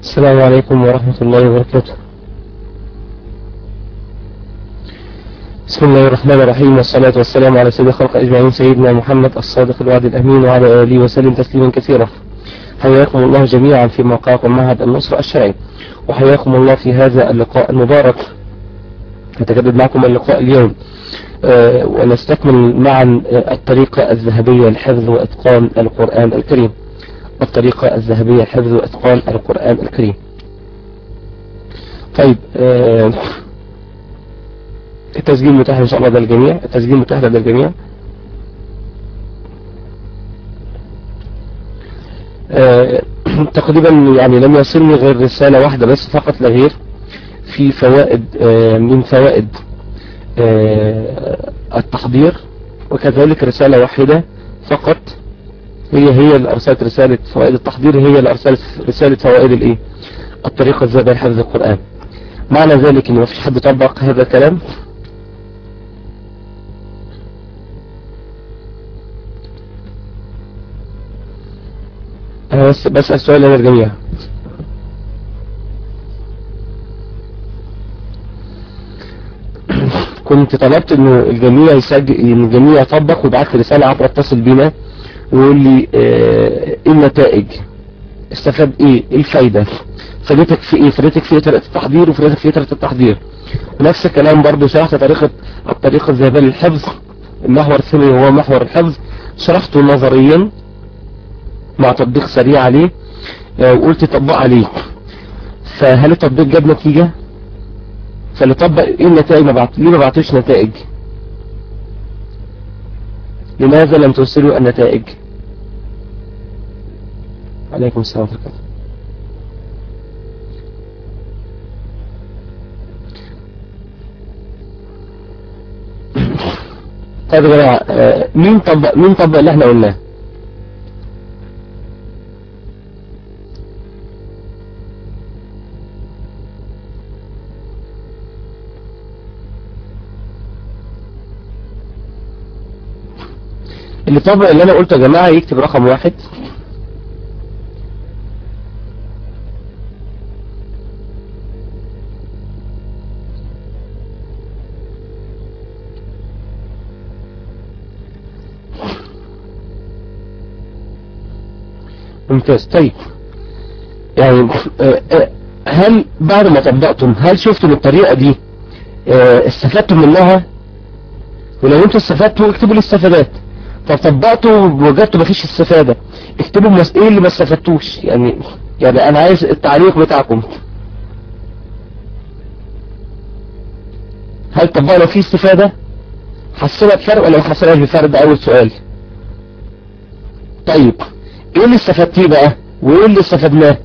السلام عليكم ورحمة الله وبركاته. بسم الله الرحمن الرحيم والصلاة والسلام على سيد الخلق أجمعين سيدنا محمد الصادق الوعد الأمين وعلى آله وسلم تسليما كثيرا. حياكم الله جميعا في موقعكم معهد النصر الشرعي وحياكم الله في هذا اللقاء المبارك. نتجدد معكم اللقاء اليوم أه ونستكمل معا الطريقة الذهبية لحفظ وإتقان القرآن الكريم. الطريقة الذهبية لحفظ وإتقان القرآن الكريم. طيب أه التسجيل متاح إن شاء الله للجميع. التسجيل متاح للجميع أه تقريبا يعني لم يصلني غير رسالة واحدة بس فقط لا غير في فوائد أه من فوائد أه التحضير وكذلك رسالة واحدة فقط هي هي اللي أرسلت رسالة فوائد التحضير هي اللي أرسلت رسالة فوائد الإيه؟ الطريقة الزابية لحفظ القرآن. معنى ذلك إن مفيش حد طبق هذا الكلام؟ أنا بس بسأل سؤال للجميع كنت طلبت إنه الجميع يسجل إن الجميع يطبق ويبعت لي رسالة عبر اتصل بينا. ويقول لي آه إيه النتائج؟ استفاد إيه؟ إيه الفايدة؟ فادتك في إيه؟ فادتك في طريقة التحضير وفادتك في طريقة التحضير. ونفس الكلام برضو شرحت طريقة الطريقة الذهبية للحفظ المحور الثاني هو محور الحفظ. شرحته نظريا مع تطبيق سريع عليه آه وقلت طبق عليه فهل التطبيق جاب نتيجة؟ فاللي طبق إيه النتائج؟ ما بعت ليه ما بعتوش نتائج؟ لماذا لم توصلوا النتائج؟ عليكم السلام ورحمة الله. طيب يا جماعة مين طبق مين طبق اللي إحنا قلناه؟ اللي طبق اللي أنا قلته يا جماعة يكتب رقم واحد. ممتاز. طيب. يعني هل بعد ما طبقتم هل شفتم الطريقة دي؟ استفدتم منها؟ ولو أنتوا استفدتوا اكتبوا الاستفادات طب طبقتوا وجدتوا مفيش استفادة. اكتبوا. إيه اللي ما استفدتوش؟ يعني يعني أنا عايز التعليق بتاعكم. هل طبقنا فيه استفادة؟ حسنا بفرق ولا ما بفرق؟ ده أول سؤال. طيب إيه اللي استفدتيه بقى؟ وايه اللي استفدناه؟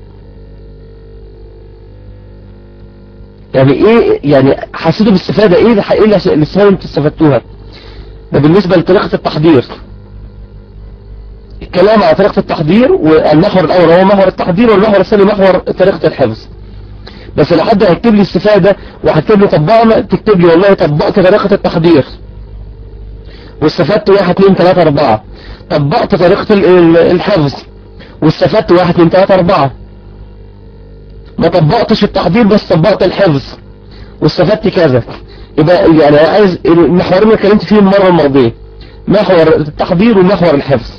يعني إيه يعني حسيتوا باستفادة؟ إيه اللي إيه الاستفادة اللي استفدتوها؟ ده بالنسبة لطريقة التحضير. الكلام على طريقة التحضير والمحور الأول هو محور التحضير والمحور الثاني محور طريقة الحفظ. بس لو حد هيكتب لي استفادة وهكتب لي طبقنا تكتب لي والله طبقت طريقة التحضير. واستفدت واحد اتنين تلاتة اربعة. طبقت طريقة الحفظ. واستفدت واحد اتنين تلاتة اربعة. ما طبقتش التحضير بس طبقت الحفظ. واستفدت كذا. يبقى يعني عايز المحورين اللي اتكلمت فيهم المرة الماضية. محور التحضير ومحور الحفظ.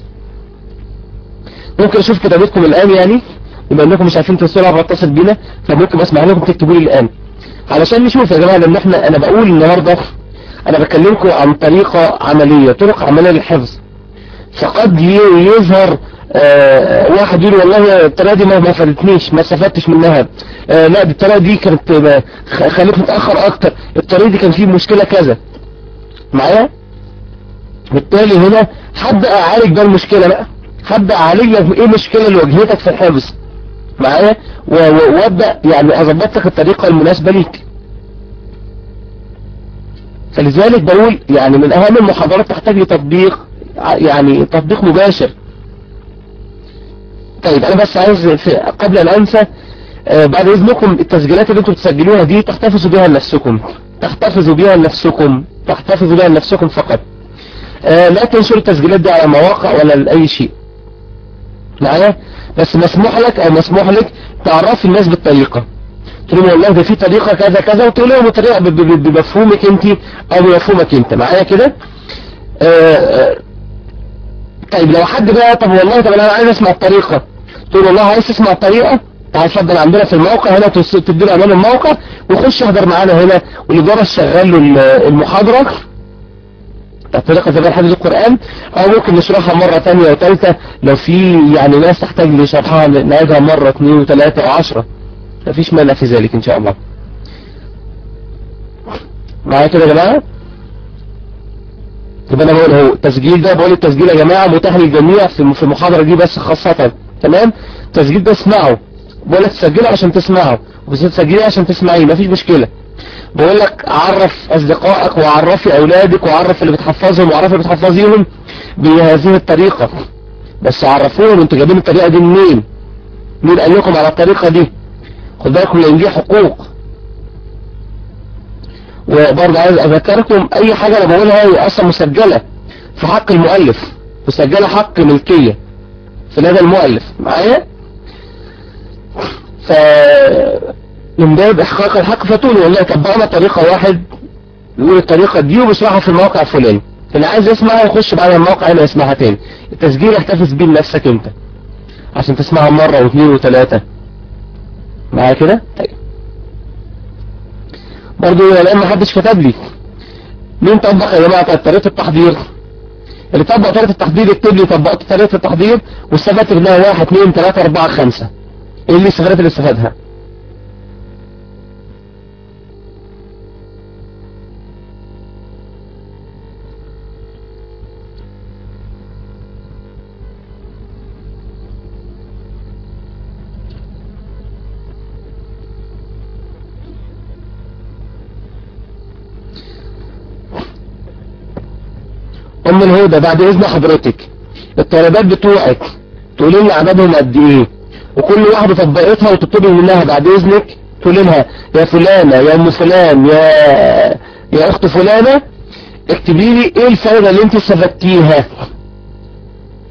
ممكن أشوف كتابتكم الآن يعني؟ بما أنكم مش عارفين توصلوا عبر اتصل بينا. فممكن أسمع لكم تكتبوا لي الآن. علشان نشوف يا جماعة لأن إحنا أنا بقول النهارده أنا بكلمكم عن طريقة عملية طرق عملية للحفظ. فقد يظهر آه واحد يقول والله الطريقة دي ما فادتنيش ما استفدتش منها. آه لا الطريقة دي كانت خلتني متأخر أكتر. الطريقة دي كان فيه مشكلة كذا. معايا؟ بالتالي هنا حد أعالج ده المشكلة بقى. حد اعالج لك إيه المشكلة اللي واجهتك في الحفظ؟ معايا؟ وابدأ يعني أظبط لك الطريقة المناسبة ليك. فلذلك بقول يعني من أهم المحاضرات تحتاج لتطبيق يعني تطبيق مباشر. طيب أنا بس عايز قبل أن أنسى آه بعد إذنكم التسجيلات اللي أنتم بتسجلوها دي تحتفظوا بيها لنفسكم. تحتفظوا بيها لنفسكم تحتفظوا بيها لنفسكم فقط. آه لا تنشروا التسجيلات دي على مواقع ولا لأي شيء. معايا بس مسموح لك أو مسموح لك تعرفي الناس بالطريقة. تقول والله ده في طريقة كذا كذا وتقول لهم الطريقة بمفهومك أنت أو بمفهومك أنت. معايا كده؟ طيب لو حد بقى طب والله طب أنا عايز أسمع الطريقة. تقول والله عايز تسمع الطريقة؟ تعال اتفضل عندنا في الموقع هنا تدي له أمام الموقع وخش احضر معانا هنا. والإدارة شغال له المحاضرة. الطريقة زي حفظ القرآن أو ممكن نشرحها مرة ثانية وثالثة لو في يعني ناس تحتاج لشرحها نعيدها مرة اثنين وثلاثة وعشرة. مفيش مانع في ذلك إن شاء الله. معايا كده يا جماعة؟ يبقى أنا بقول أهو التسجيل ده بقول التسجيل يا جماعة متاح للجميع في المحاضرة دي بس خاصة. تمام؟ التسجيل ده اسمعه. بقول لك تسجله عشان تسمعه. وتسجله عشان تسمعيه مفيش مشكلة. بقول لك عرف أصدقائك وعرفي أولادك وعرف اللي بتحفظهم وعرف اللي بتحفظيهم بهذه الطريقة. بس عرفوهم أنتوا جايبين الطريقة دي منين؟ مين قال لكم على الطريقة دي؟ خد بالكم لأن دي حقوق. وبرضه عايز أذكركم أي حاجة أنا بقولها هي أصلا مسجلة في حق المؤلف مسجلة حق ملكية في لدى المؤلف. معايا؟ ف من باب إحقاق الحق فتقول والله طبقنا طريقة واحد يقول الطريقة دي وبيشرحها في الموقع الفلاني. اللي عايز يسمعها يخش بعد الموقع هنا يسمعها تاني. التسجيل احتفظ بيه لنفسك أنت. عشان تسمعها مرة واثنين وثلاثة. معايا كده؟ طيب. برضو الان ما حدش كتب لي. مين طبق يا جماعة طريقة التحضير؟ اللي طبق طريقة التحضير يكتب لي طبقت طريقة التحضير واستفدت منها واحد اثنين ثلاثة أربعة خمسة. إيه اللي استفادت اللي استفادها؟ ام الهدى بعد إذن حضرتك. الطلبات بتوعك. تقولي لي عددهم قد إيه. وكل واحدة طبقتها وتطلبي منها بعد إذنك. تقولي لها يا فلانة يا أم فلان يا يا أخت فلانة. اكتبي لي إيه الفائدة اللي أنت استفدتيها.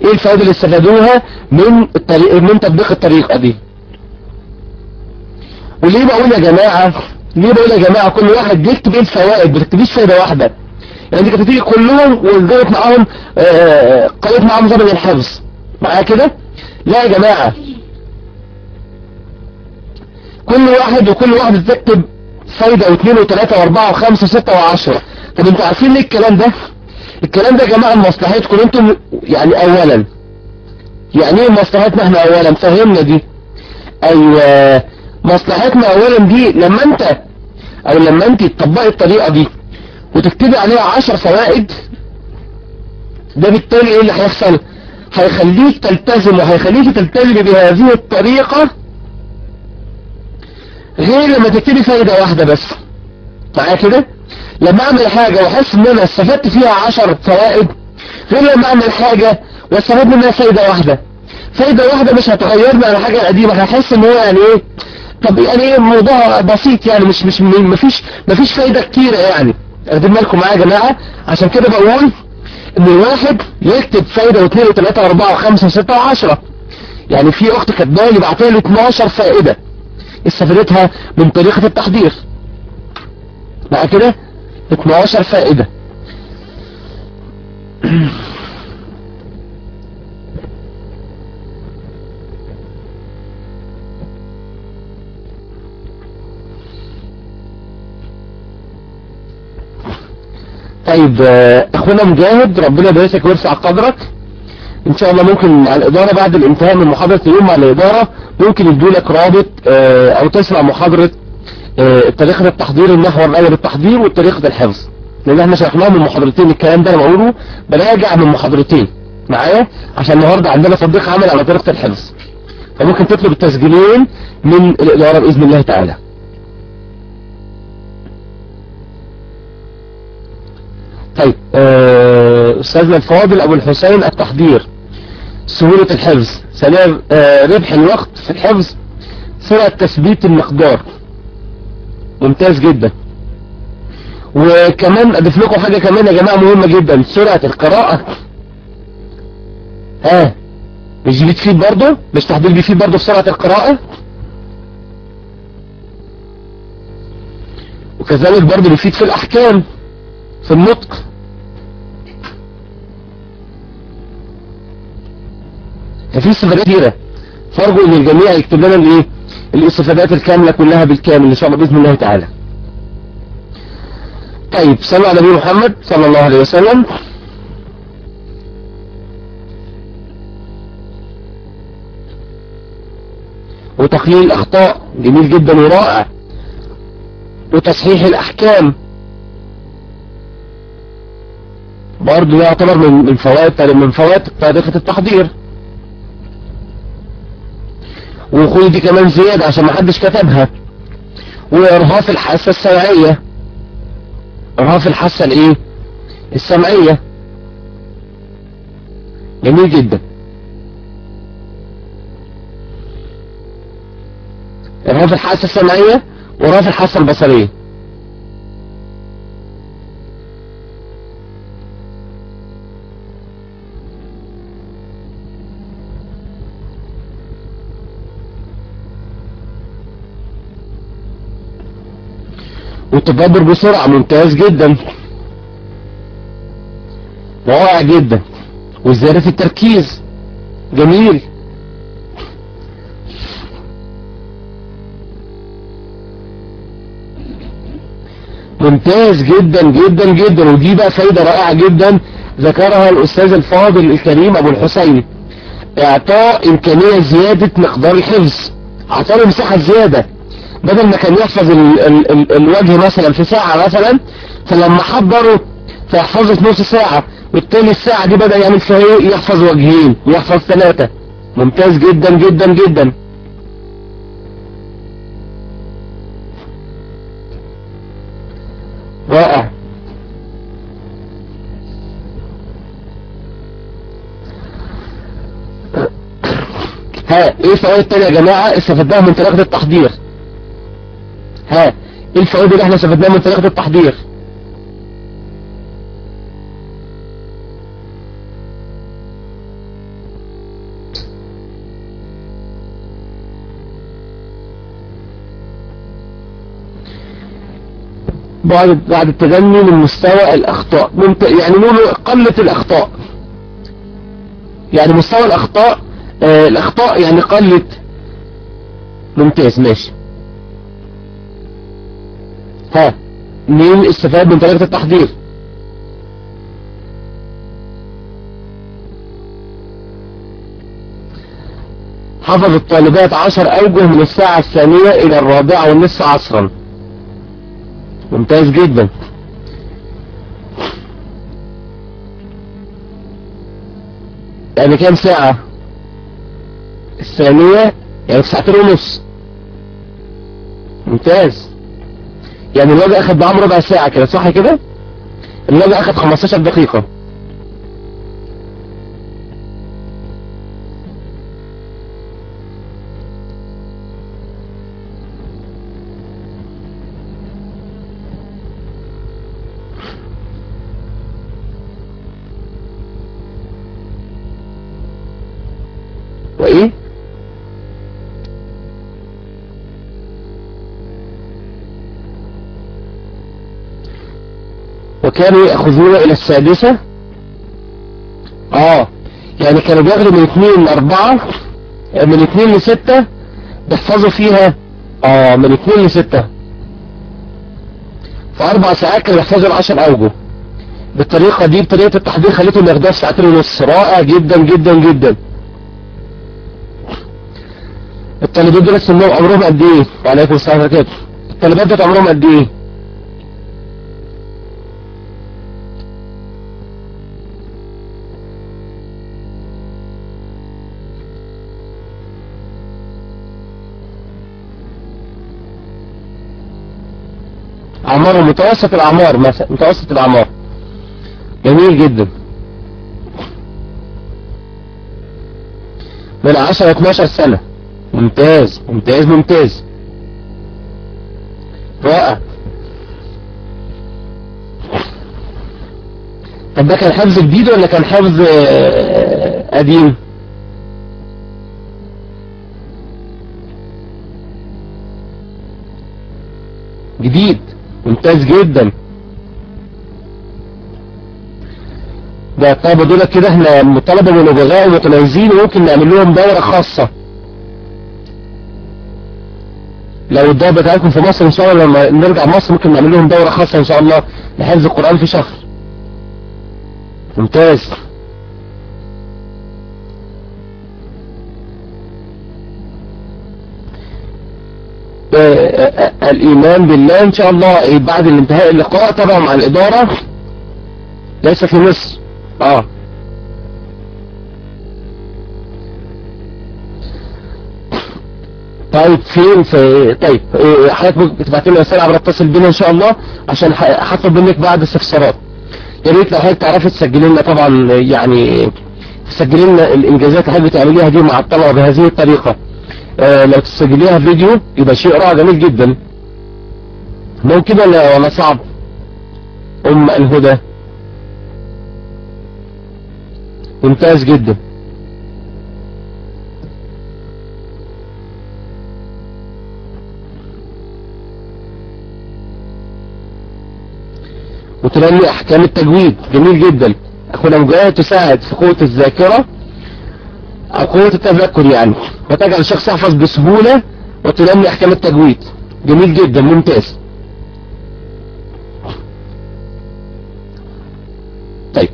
إيه الفائدة اللي استفادوها من الطريق من تطبيق الطريقة دي. وليه بقول يا جماعة؟ ليه بقول يا جماعة كل واحد يكتب إيه الفوائد؟ ما تكتبيش فايدة واحدة. يعني دي كانت تيجي كلهم وجابت معاهم قريت معاهم زمن الحفظ. معايا كده؟ لا يا جماعة. كل واحد وكل واحد تكتب فايدة واثنين وثلاثة وأربعة وخمسة وستة وعشرة. طب أنتوا عارفين ليه الكلام ده؟ الكلام ده يا جماعة مصلحتكم. أنتم يعني اولا. يعني إيه مصلحتنا إحنا اولا؟ فهمنا دي. أيوه. مصلحتنا اولا دي لما انت أو لما انت تطبقي الطريقة دي. وتكتبي عليها عشر فوائد ده بالتالي إيه اللي هيحصل؟ هيخليك تلتزم وهيخليك تلتزم بهذه الطريقة غير لما تكتبي فايدة واحدة بس. معايا كده؟ لما أعمل حاجة وأحس إن أنا استفدت فيها عشر فوائد غير لما أعمل حاجة واستفاد منها فايدة واحدة. فايدة واحدة مش هتغيرني على حاجة قديمة هحس إن هو يعني إيه؟ طب يعني إيه؟ الموضوع بسيط يعني مش مش مفيش مفيش فايدة كتيرة يعني. اخدين بالكم معايا يا جماعة. عشان كده بقول إن الواحد يكتب فايدة واثنين وثلاثة وأربعة وخمسة وستة وعشرة. يعني في أخت كاتبالي بعتها لي 12 فائدة. استفادتها من طريقة التحضير. بقى كده 12 فائدة. طيب إخونا مجاهد ربنا يبارك ويرفع قدرك. إن شاء الله ممكن على الإدارة بعد الانتهاء من محاضرة اليوم مع الإدارة ممكن يدوا لك رابط أو تسمع محاضرة طريقة التحضير المحور الأول التحضير وطريقة الحفظ. لأن إحنا شرحناه من محاضرتين الكلام ده أنا بقوله براجع من محاضرتين. معايا؟ عشان النهاردة عندنا تطبيق عمل على طريقة الحفظ. فممكن تطلب التسجيلين من الإدارة بإذن الله تعالى. طيب أستاذنا الفاضل أبو الحسين التحضير سهولة الحفظ. ثانيا ربح الوقت في الحفظ سرعة تثبيت المقدار. ممتاز جدا. وكمان أضيف لكم حاجة كمان يا جماعة مهمة جدا سرعة القراءة. ها مش دي بتفيد برضه؟ مش تحضير بيفيد برضه في سرعة القراءة؟ وكذلك برضه بيفيد في الأحكام. في النطق. ففي استفادات كثيرة فارجو إن الجميع يكتب لنا الإيه؟ الاستفادات الكاملة كلها بالكامل إن شاء الله بإذن الله تعالى. طيب صلى على نبي محمد صلى الله عليه وسلم. وتقليل الأخطاء. جميل جدا ورائع. وتصحيح الأحكام. برضه يعتبر من من فوائد من فوائد طريقة التحضير. وخذ دي كمان زيادة عشان ما حدش كتبها. وارهاف الحاسة السمعية. إرهاف الحاسة الإيه؟ السمعية. جميل جدا. إرهاف الحاسة السمعية وإرهاف الحاسة البصرية. والتدبر بسرعة ممتاز جدا. رائع جدا. وزيادة في التركيز. جميل. ممتاز جدا جدا جدا. ودي بقى فايدة رائعة جدا ذكرها الأستاذ الفاضل الكريم أبو الحسين. إعطاء إمكانية زيادة مقدار الحفظ. أعطاله مساحة زيادة. بدل ما كان يحفظ ال ال ال الوجه مثلا في ساعة مثلا فلما حضره فيحفظه في نص ساعة بالتالي الساعة دي بدأ يعمل فيها إيه؟ يحفظ وجهين يحفظ ثلاثة. ممتاز جدا جدا جدا. رائع. ها إيه فوائد تانية يا جماعة؟ استفدناها من طريقة التحضير. ها إيه الفوائد اللي إحنا استفدناها من طريقة التحضير؟ بعد بعد التدني من مستوى الأخطاء ممت... يعني نقول قلة الأخطاء. يعني مستوى الأخطاء آه الأخطاء يعني قلت ممتاز ماشي. ها مين استفاد من طريقة التحضير؟ حفظ الطالبات عشر أوجه من الساعة الثانية إلى الرابعة والنصف عصرا. ممتاز جدا. يعني كام ساعة؟ الثانية يعني ساعتين ونص. ممتاز. يعني الوجه اخد معاه ربع ساعة كده صح كده؟ الوجه اخد 15 دقيقة. وكانوا يأخذون إلى السادسة؟ آه يعني كانوا بياخدوا من اثنين لأربعة من اثنين لستة بيحفظوا فيها آه من اثنين لستة. في أربع ساعات كانوا يحفظوا العشر أوجه. بالطريقة دي بطريقة التحضير خليتهم ياخدوها في ساعتين ونص. رائع جدا جدا جدا. الطالبات دول سنهم عمرهم قد إيه؟ وعليكم السلام ورحمة الله الطالبات دول عمرهم قد إيه؟ أعمارهم متوسط الأعمار مثلا متوسط الأعمار. جميل جدا. من 10 ل 12 سنة. ممتاز ممتاز ممتاز. رائع. طب ده كان حفظ جديد ولا كان حفظ آه، قديم؟ جديد. ممتاز جدا. ده الطلبة دول كده إحنا طلبة من نبغاء ومتميزين وممكن نعمل لهم دورة خاصة. لو الدورة بتاعتكم في مصر إن شاء الله لما نرجع مصر ممكن نعمل لهم دورة خاصة إن شاء الله لحفظ القرآن في شهر. ممتاز. الإيمان بالله إن شاء الله بعد الانتهاء اللقاء طبعا مع الإدارة. ليس في مصر آه. طيب فين في طيب حضرتك ممكن تبعت لنا رسالة عبر اتصل بينا إن شاء الله عشان هطلب منك بعد استفسارات يا ريت لو حضرتك تعرفي تسجلي لنا طبعا يعني تسجلي لنا الإنجازات اللي حضرتك بتعمليها دي مع الطلبة بهذه الطريقة. آه لو تسجليها فيديو يبقى شيء رائع جميل جدا. ممكن ولا ولا صعب. أم الهدى. ممتاز جدا. وتنمي أحكام التجويد. جميل جدا. أخونا مجاهد تساعد في قوة الذاكرة أو قوة التذكر يعني. وتجعل الشخص يحفظ بسهولة وتنمي أحكام التجويد. جميل جدا. ممتاز. طيب.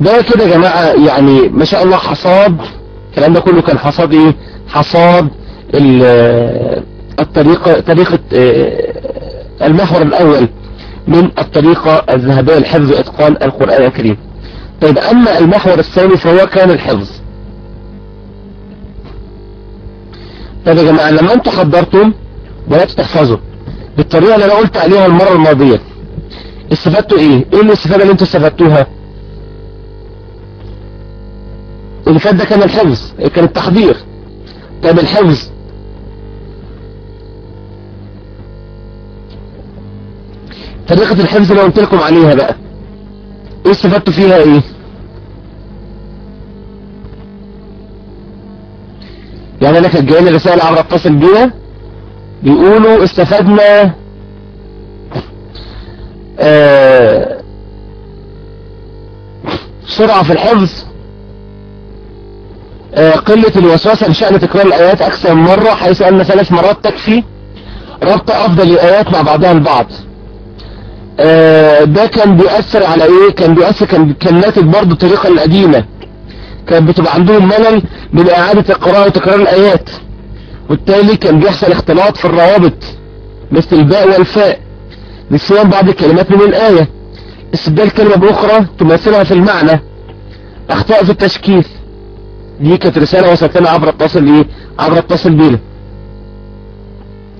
ده كده يا جماعة يعني ما شاء الله حصاد الكلام ده كله كان حصاد إيه حصاد الطريقة طريقة المحور الأول من الطريقة الذهبية لحفظ إتقان القرآن الكريم. طيب أما المحور الثاني فهو كان الحفظ. طيب يا جماعة لما أنتوا حضرتم بدأتوا تحفظوا بالطريقة اللي أنا قلت عليها المرة الماضية استفدتوا إيه؟ إيه الاستفادة اللي أنتوا استفدتوها؟ اللي فات ده كان الحفظ كان التحضير طيب الحفظ. طريقة الحفظ اللي قلت لكم عليها بقى. إيه استفدتوا فيها؟ إيه؟ يعني أنا كانت جايلي رسالة عبر اتصل بيها بيقولوا استفدنا آه سرعة في الحفظ. آه قلة الوسوسة بشأن تكرار الآيات أكثر من مرة حيث أن ثلاث مرات تكفي ربط أفضل الآيات مع بعضها البعض. آه ده كان بيأثر على إيه؟ كان بيأثر كان, ناتج برضه الطريقة القديمة. كان بتبقى عندهم ملل من إعادة القراءة وتكرار الآيات. وبالتالي كان بيحصل اختلاط في الروابط مثل الباء والفاء نسيان بعض الكلمات من الآية. استبدال كلمة بأخرى تمثلها في المعنى. أخطاء في التشكيل. دي كانت رسالة وصلت لنا عبر اتصل إيه عبر اتصل بينا.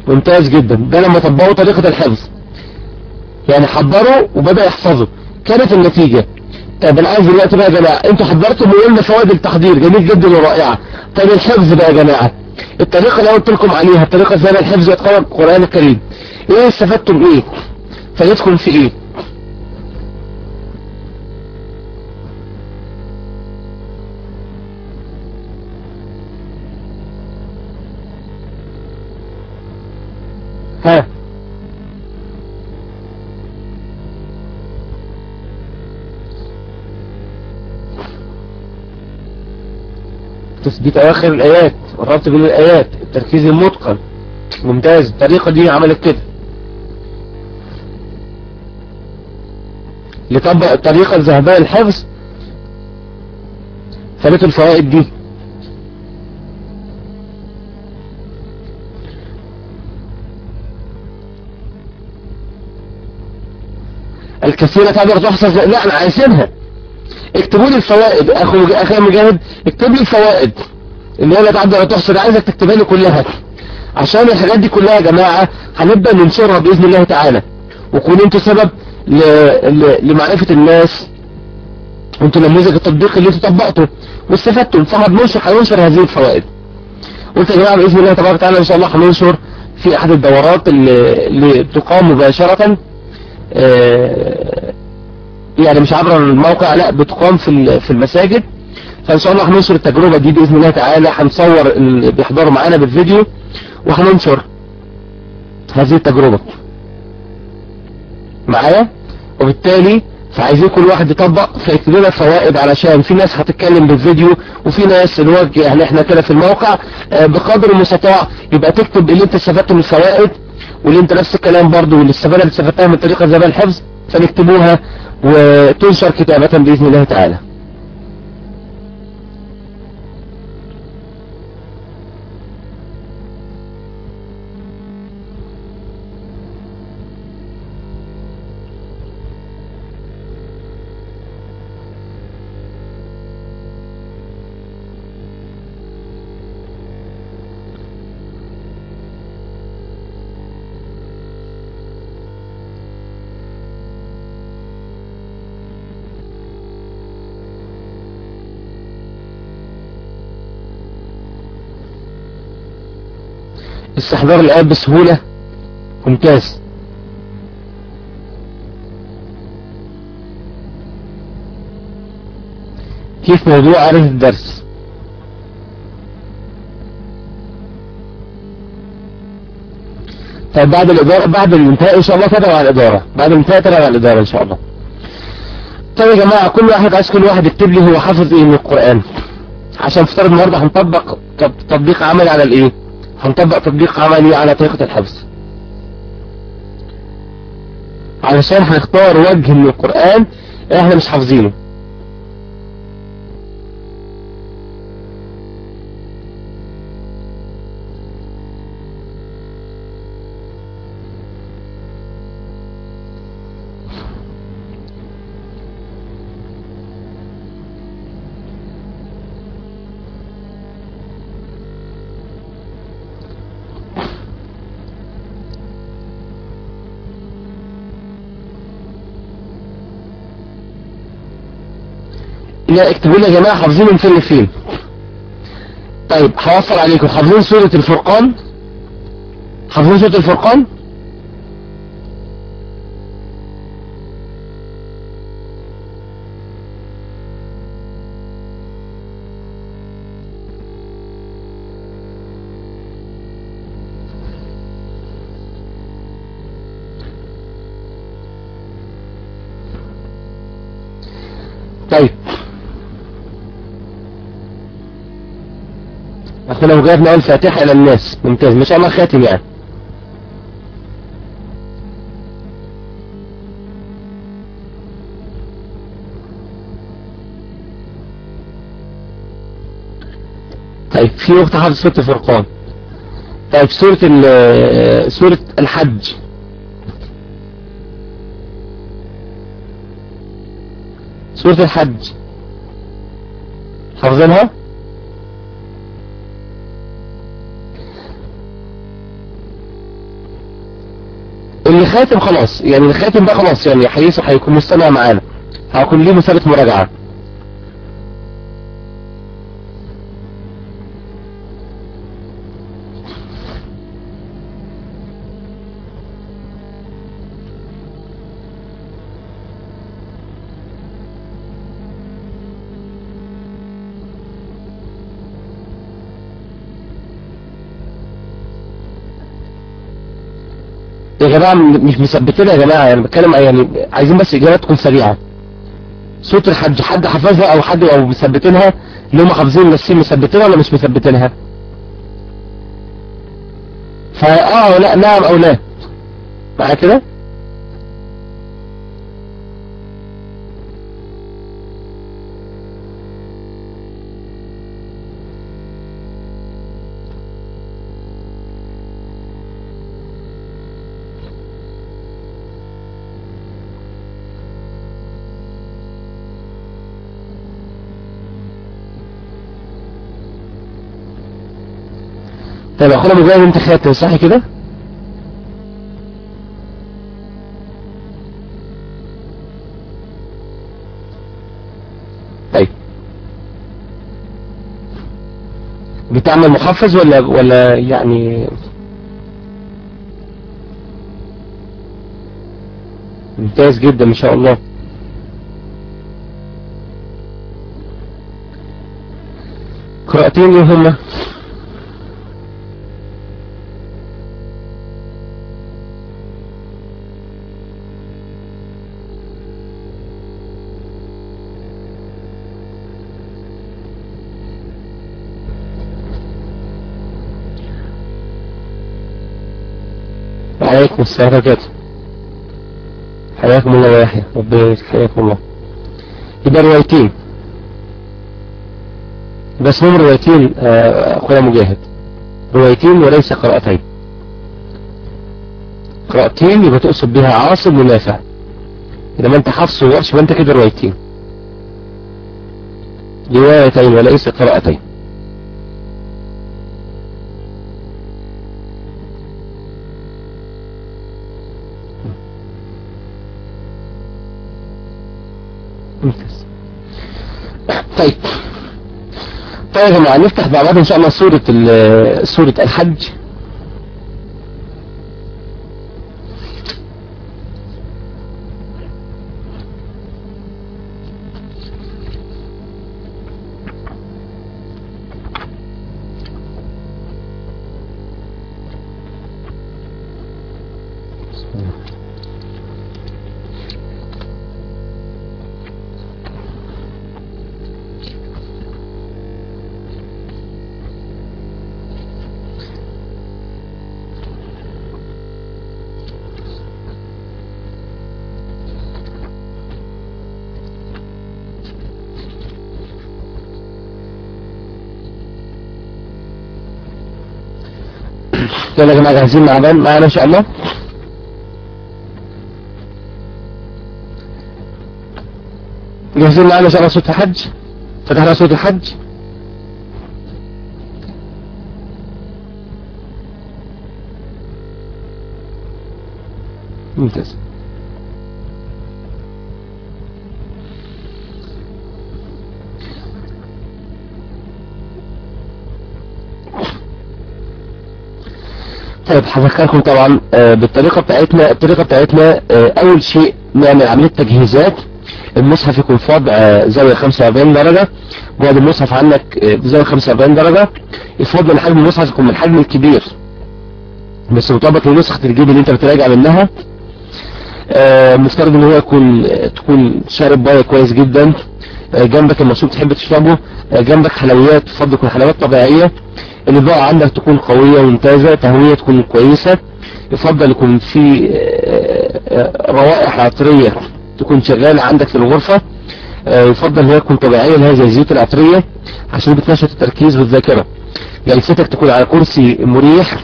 ممتاز جدا. ده لما طبقوا طريقة الحفظ. يعني حضروا وبدأ يحفظوا. كانت النتيجة. طيب أنا عايز دلوقتي بقى يا جماعة أنتوا حضرتم وقلنا فوائد التحضير. جميل جدا ورائعة. طيب الحفظ بقى يا جماعة. الطريقة اللي قلت لكم عليها الطريقة زي الحفظ واتقان القرآن الكريم. إيه استفدتم إيه؟ فايدكم في إيه؟ ها. تثبيت أواخر الآيات والربط بين الآيات التركيز المتقن. ممتاز. الطريقة دي عملت كده. لطبق الطريقة الذهبية الحفظ ثبت الفوائد دي. الكثيرة تقدر تحفظ لا أنا عايزينها. اكتبوا لي الفوائد أخو أخي مجاهد اكتب لي الفوائد. اللي هي لا تعدى تحصل عايزك تكتبها لي كلها. عشان الحاجات دي كلها يا جماعة هنبدأ ننشرها بإذن الله تعالى. وكون أنتوا سبب ل... ل... لمعرفة الناس. وانتوا نموذج التطبيق اللي أنتوا طبقته واستفدتم فهننشر هننشر هذه الفوائد. قلت يا جماعة بإذن الله تبارك وتعالى إن شاء الله هننشر في أحد الدورات اللي, اللي تقام مباشرة. يعني مش عبر الموقع لا بتقام في في المساجد. فإن شاء الله هننشر التجربة دي بإذن الله تعالى. هنصور اللي بيحضروا معانا بالفيديو وهننشر هذه التجربة. معايا؟ وبالتالي فعايزين كل واحد يطبق فيكتب لنا فوائد علشان في ناس هتتكلم بالفيديو وفي ناس الوجه يعني إحنا كده في الموقع. آه، بقدر المستطاع يبقى تكتب اللي أنت استفدته من الفوائد. واللي انت نفس الكلام برضو والاستفادة اللي استفدتها من طريقة زمان الحفظ فنكتبوها وتنشر كتابة بإذن الله تعالى. استحضار الآيات بسهولة. ممتاز. كيف موضوع عرض الدرس؟ طيب بعد الإدارة بعد الانتهاء إن شاء الله تابع على الإدارة. بعد الانتهاء تابع على الإدارة إن شاء الله. طيب يا جماعة كل واحد عايز كل واحد يكتب لي هو حافظ إيه من القرآن. عشان افترض النهارده هنطبق تطبيق عملي على الإيه؟ هنطبق تطبيق عملي على طريقة الحفظ. علشان هنختار وجه من القرآن إحنا مش حافظينه. لا اكتبوا لي يا جماعة حافظين من فين لفين. طيب هوصل عليكم. حافظين سورة الفرقان؟ حافظين سورة الفرقان؟ طيب. إحنا لو جابنا الفاتحة إلى الناس. ممتاز. ما شاء الله خاتم يعني طيب في وقت حافظ سورة الفرقان. طيب سورة سورة الحج. سورة الحج. حافظينها؟ اللي خاتم خلاص. يعني اللي خاتم بقى خلاص يعني حيث هيكون مستمع معانا. هيكون ليه مسابقة مراجعة. جماعة مش مثبتين يا جماعة يعني بتكلم يعني عايزين بس إجابات تكون سريعة. صوت الحج حد حفظها أو حد أو مثبتينها؟ اللي هم حافظين نفسهم مثبتينها ولا مش مثبتينها؟ فا آه لا نعم أو لا. معنى كده؟ طيب أخونا مجاهد أنت خاتم صح كده؟ طيب. بتعمل محفز ولا ولا يعني؟ ممتاز جدا ما شاء الله. قراءتين إيه هما عليكم السلام عليكم حياكم الله ويحيى ربنا حياكم الله يبقى روايتين بس هم روايتين آه، أخويا مجاهد. روايتين وليس قراءتين. قراءتين يبقى تقصد بها عاصم ونافع إذا ما أنت حفص وورش يبقى أنت كده روايتين روايتين وليس قراءتين. طيب يا جماعة نفتح مع بعض إن شاء الله سورة سورة الحج. يلا يا جماعة جاهزين مع بعض معانا إن شاء الله. جاهزين معانا أن شاء الله سورة الحج. فتحنا سورة الحج. هذكركم طبعا آه، بالطريقة بتاعتنا الطريقة بتاعتنا آه، أول شيء نعمل عملية تجهيزات. المصحف يكون في وضع آه، زاوية 45 درجة. بعد المصحف عنك بزاوية 45 درجة. يفضل ان حجم المصحف يكون من الحجم الكبير. بس مطابق لنسخة الجيب اللي انت بتراجع منها. مفترض إن هو يكون تكون شارب باية كويس جدا. جنبك المشروب تحب تشربه. جنبك حلويات تفضل تكون حلويات طبيعية. الإضاءة عندك تكون قوية وممتازة تهوية تكون كويسة. يفضل يكون في آه، آه، روائح عطرية تكون شغالة عندك في الغرفة. آه، يفضل هي تكون طبيعية زي الزيوت العطرية عشان بتنشط التركيز والذاكرة. جلستك تكون على كرسي مريح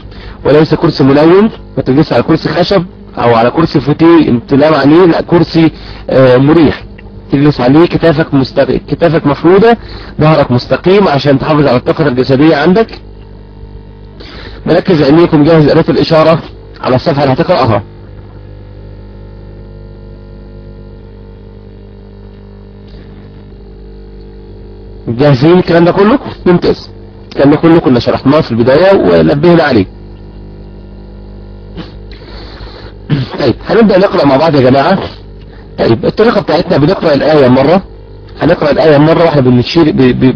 وليس كرسي ملون ما تجلس على كرسي خشب أو على كرسي فوتيه تنام عليه لا كرسي مريح. تجلس عليه كتافك مستق... كتافك مفرودة ظهرك مستقيم عشان تحافظ على الطاقة الجسدية عندك. مركز عينيك ومجهز آلات الإشارة على الصفحة اللي هتقرأها. جاهزين الكلام ده كله؟ ممتاز. الكلام ده كله كنا شرحناه في البداية ونبهنا عليه. طيب هنبدأ نقرأ مع بعض يا جماعة. طيب الطريقة بتاعتنا بنقرأ الآية مرة. هنقرأ الآية مرة واحدة بنشير,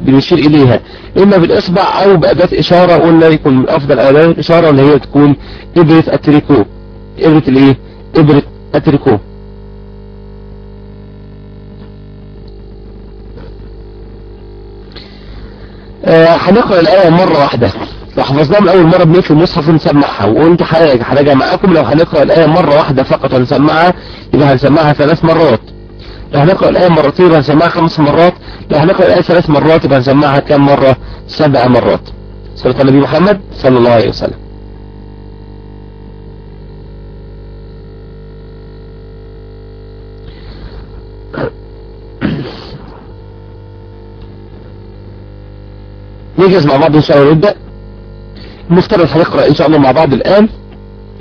بنشير إليها. إما بالإصبع أو بأداة إشارة قلنا يكون من أفضل أداة الإشارة اللي هي تكون إبرة التريكو إبرة الإيه؟ إبرة التريكو آه، هنقرأ الآية مرة واحدة. لو حفظناها من أول مرة بنقفل المصحف ونسمعها. وقلت حاجة هراجع معاكم لو هنقرأ الآية مرة واحدة فقط ونسمعها يبقى هنسمعها ثلاث مرات. لو هنقرأ الآية مرتين يبقى هنسمعها خمس مرات. لو هنقرأ الآية ثلاث مرات يبقى هنسمعها كم مرة؟ سبع مرات. صلى النبي محمد صلى الله عليه وسلم. نجهز مع بعض إن شاء الله. ونبدأ المفترض هنقرأ إن شاء الله مع بعض الآن.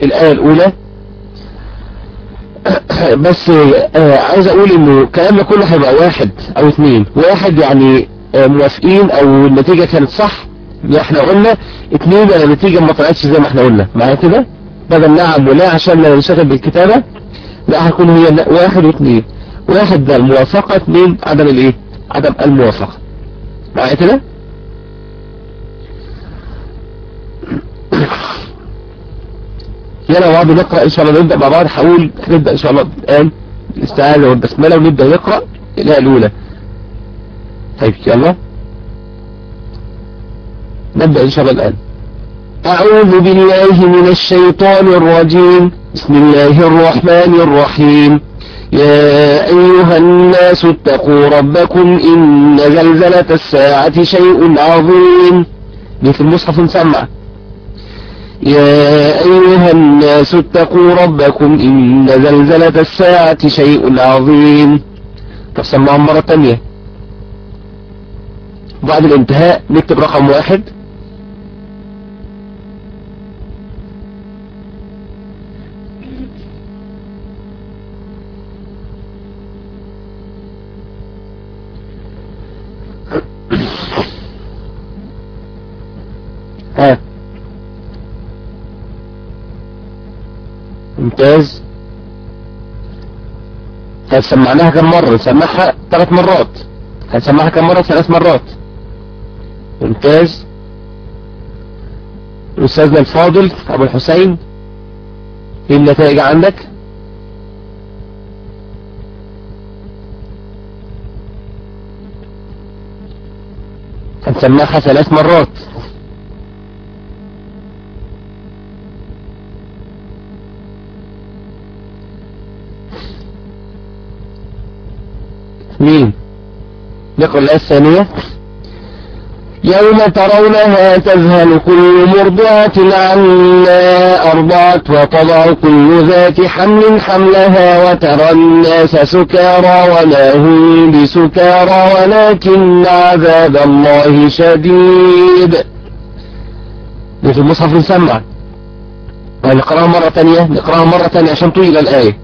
الآية الأولى. بس آه عايز أقول إنه كلامنا كله هيبقى واحد أو اثنين واحد يعني آه موافقين أو النتيجة كانت صح إحنا قلنا. اثنين يعني النتيجة ما طلعتش زي ما إحنا قلنا. معايا كده؟ بدل نعم ولا عشان لا نشتغل بالكتابة لا هيكون هي واحد واثنين واحد ده الموافقة اثنين عدم الإيه؟ عدم الموافقة. معايا كده؟ يلا بعض نقرأ إن شاء الله نبدأ مع بعض. هقول نبدأ إن شاء الله. الآن الاستعانة والبسملة ونبدأ نقرأ الآية الأولى. طيب يلا. نبدأ إن شاء الله الآن. أعوذ بالله من الشيطان الرجيم. بسم الله الرحمن الرحيم. يا أيها الناس اتقوا ربكم إن زلزلة الساعة شيء عظيم. في المصحف مسمع يا أيها الناس اتقوا ربكم إن زلزلة الساعة شيء عظيم. طب مرة تانية. بعد الانتهاء نكتب رقم واحد. ممتاز هتسمعناها كم مرة؟ نسمعها ثلاث مرات؟ هتسمعها كم مرة؟ ثلاث مرات. ممتاز. أستاذنا الفاضل أبو الحسين إيه النتائج عندك؟ هنسمعها ثلاث مرات؟ نقرأ الآية الثانية يوم ترونها تذهل كل مرضعة عما أرضعت وتضع كل ذات حمل حملها وترى الناس سكارى وما هم بسكارى ولكن عذاب الله شديد. دي في المصحف نسمع نقراها مرة تانية نقراها مرة تانية عشان طويلة الآية.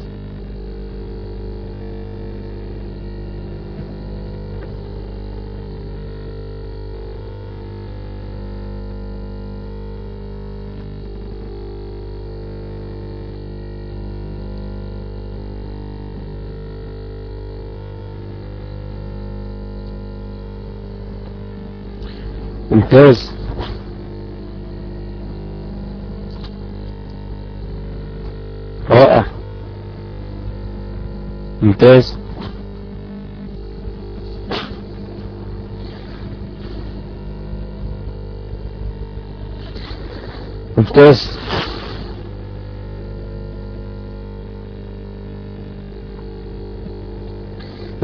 ممتاز. رائع. ممتاز. ممتاز.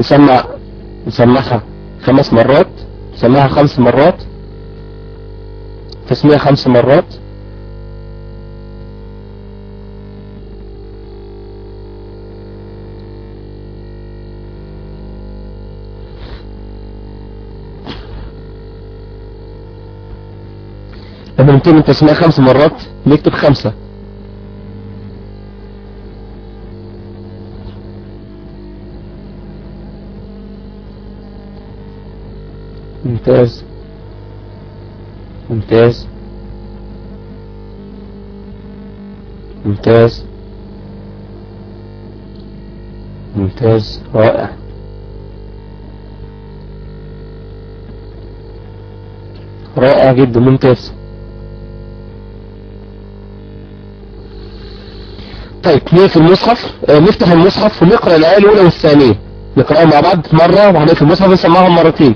نسمع نسمعها خمس مرات. نسمعها خمس مرات. تسمية خمس مرات. لما من التسمية خمس مرات نكتب خمسة. ممتاز. ممتاز. ممتاز. ممتاز. رائع. رائع جدا ممتاز. طيب نقف المصحف. آه، نفتح المصحف ونقرأ الآية الأولى والثانية. نقرأهم مع بعض مرة وهنقف المصحف ونسمعهم مرتين.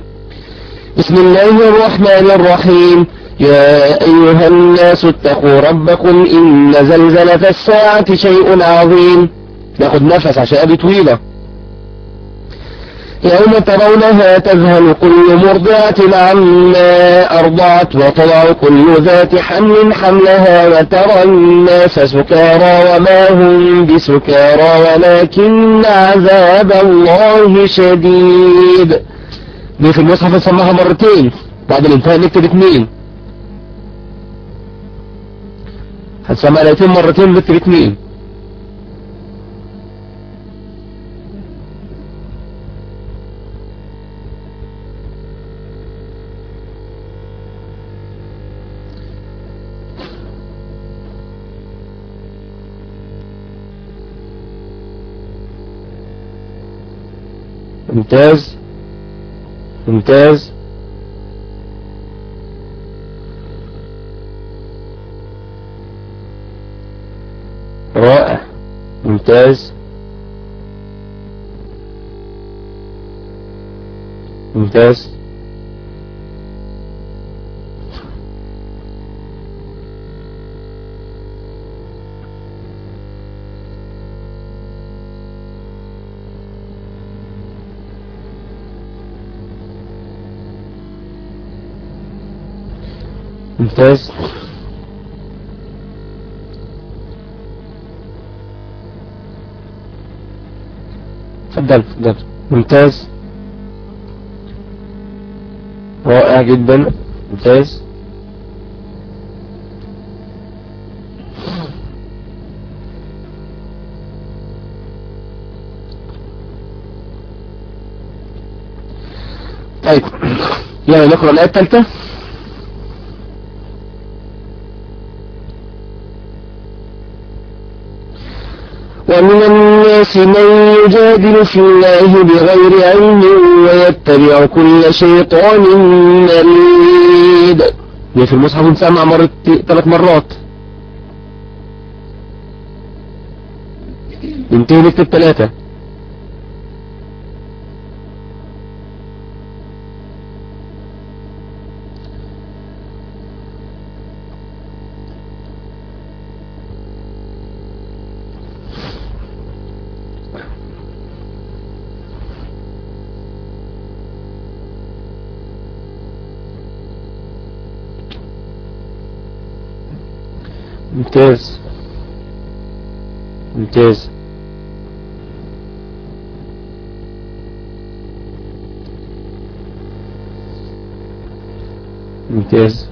بسم الله الرحمن الرحيم. يا أيها الناس اتقوا ربكم إن زلزلة الساعة شيء عظيم. ناخد نفس عشان أبي طويلة. يوم ترونها تذهل كل مرضعة عما أرضعت وتضع كل ذات حمل حملها وترى الناس سكارى وما هم بسكارى ولكن عذاب الله شديد. دي في المصحف نسمعها مرتين. بعد الانتهاء نكتب اثنين هتسمع الايتين مرتين اثنين ممتاز. ممتاز. ممتاز ممتاز ممتاز تفضل تفضل ممتاز. رائع جدا. ممتاز. طيب. يلا نقرأ الآية الثالثة ومن الناس من يجادل في الله بغير علم ويتبع كل شيطان مريد. هي في المصحف نسمع مرة ثلاث مرات. ينتهي نكتب ثلاثة. ممتاز ممتاز ممتاز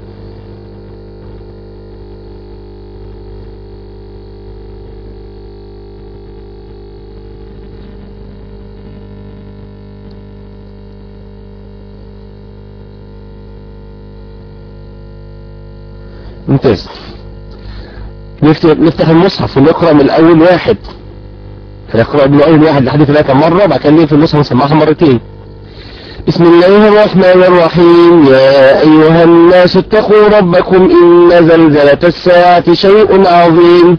ممتاز نكتب نفتح المصحف ونقرأ من الأول واحد. هنقرأ من أول واحد لحد ثلاثة مرة بعد كده في المصحف نسمعها مرتين. بسم الله الرحمن الرحيم. يا أيها الناس اتقوا ربكم إن زلزلة الساعة شيء عظيم.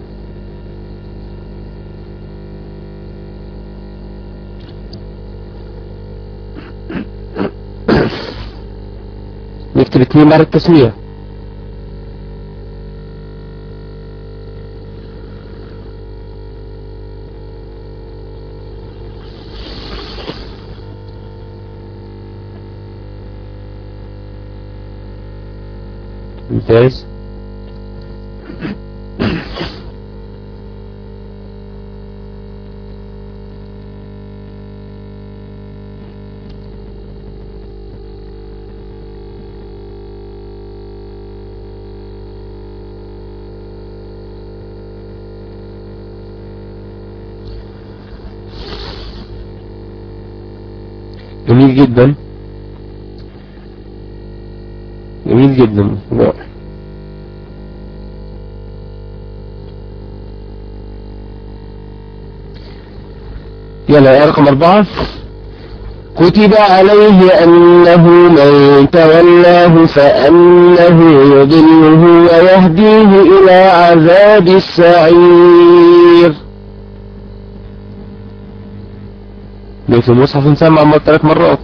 نكتب اتنين بعد التسمية ممتاز. جدا. جميل جدا. رائع يلا رقم أربعة. كتب عليه أنه من تولاه فأنه يضله ويهديه إلى عذاب السعير. ليه في المصحف مرة ثلاث مرات.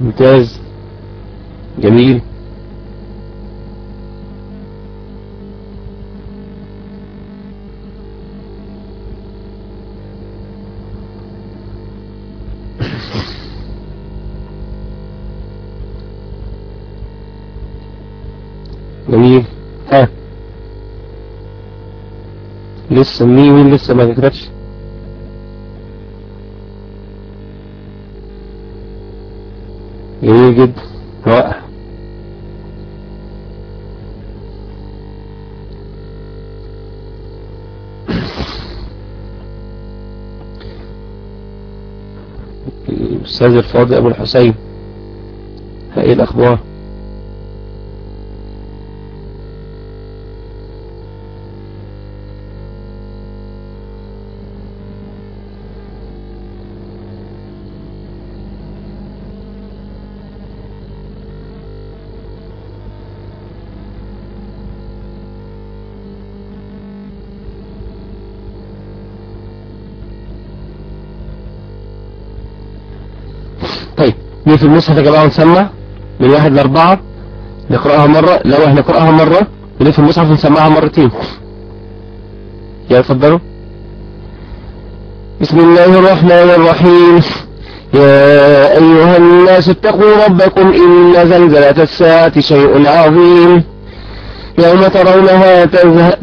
ممتاز. جميل. جميل. ها. لسه مين؟ لسه ما ذكرتش؟ جدا رائع. الأستاذ الفاضل أبو الحسين إيه الأخبار؟ في المصحف يا جماعة نسمع من واحد لأربعة نقرأها مرة لو إحنا نقرأها مرة في المصحف نسمعها مرتين. يا تفضلوا. بسم الله الرحمن الرحيم. يا أيها الناس اتقوا ربكم إن زلزلة الساعة شيء عظيم. يوم ترونها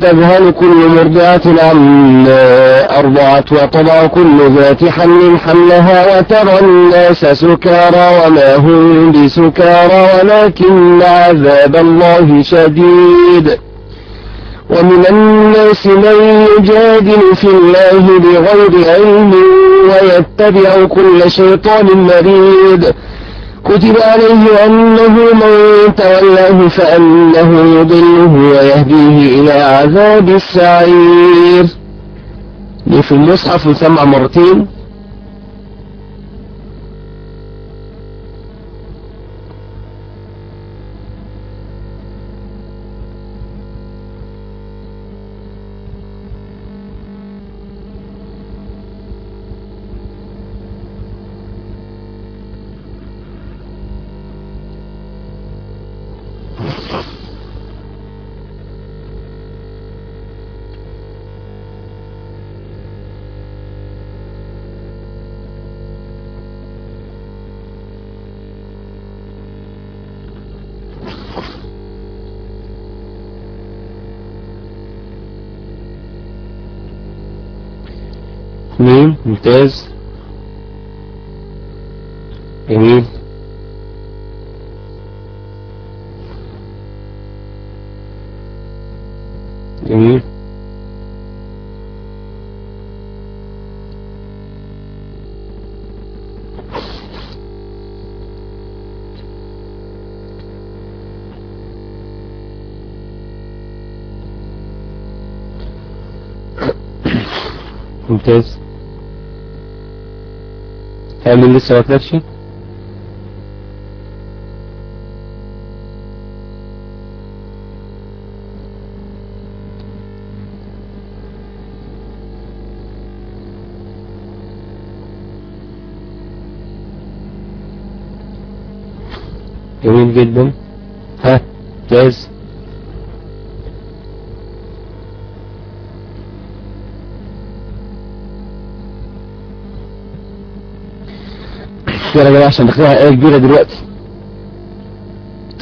تذهل كل مرضعة عما أرضعت وتضع كل ذات حمل حملها وترى الناس سكارى وما هم بسكارى ولكن عذاب الله شديد. ومن الناس من يجادل في الله بغير علم ويتبع كل شيطان مريد. كتب عليه أنه من تولاه فأنه يضله ويهديه إلى عذاب السعير. في المصحف يسمع مرتين. اثنين ممتاز. جميل. جميل. ممتاز. هل لسه ما كتبش جميل جدا ها جاهز يا جماعة عشان ناخدها آية كبيرة دلوقتي.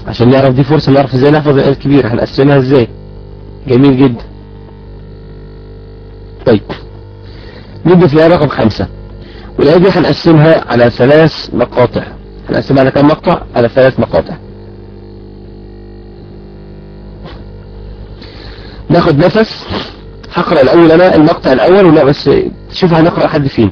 عشان نعرف دي فرصة نعرف إزاي نحفظ الآية الكبيرة. هنقسمها إزاي؟ جميل جدا. طيب. نبدأ في الآية رقم خمسة. والآية دي هنقسمها على ثلاث مقاطع. هنقسمها على كم مقطع؟ على ثلاث مقاطع. ناخد نفس. هقرأ الأول أنا المقطع الأول ولا بس شوف هنقرأ حد فين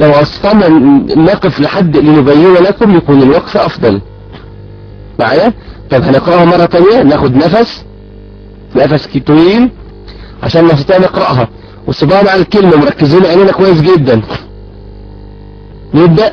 لو أصطنا نقف لحد لنبين لكم يكون الوقف أفضل. معايا؟ طب هنقرأها مرة تانية ناخد نفس نفس طويل عشان نستطيع نقرأها والصباح مع الكلمة مركزين علينا كويس جدا. نبدأ؟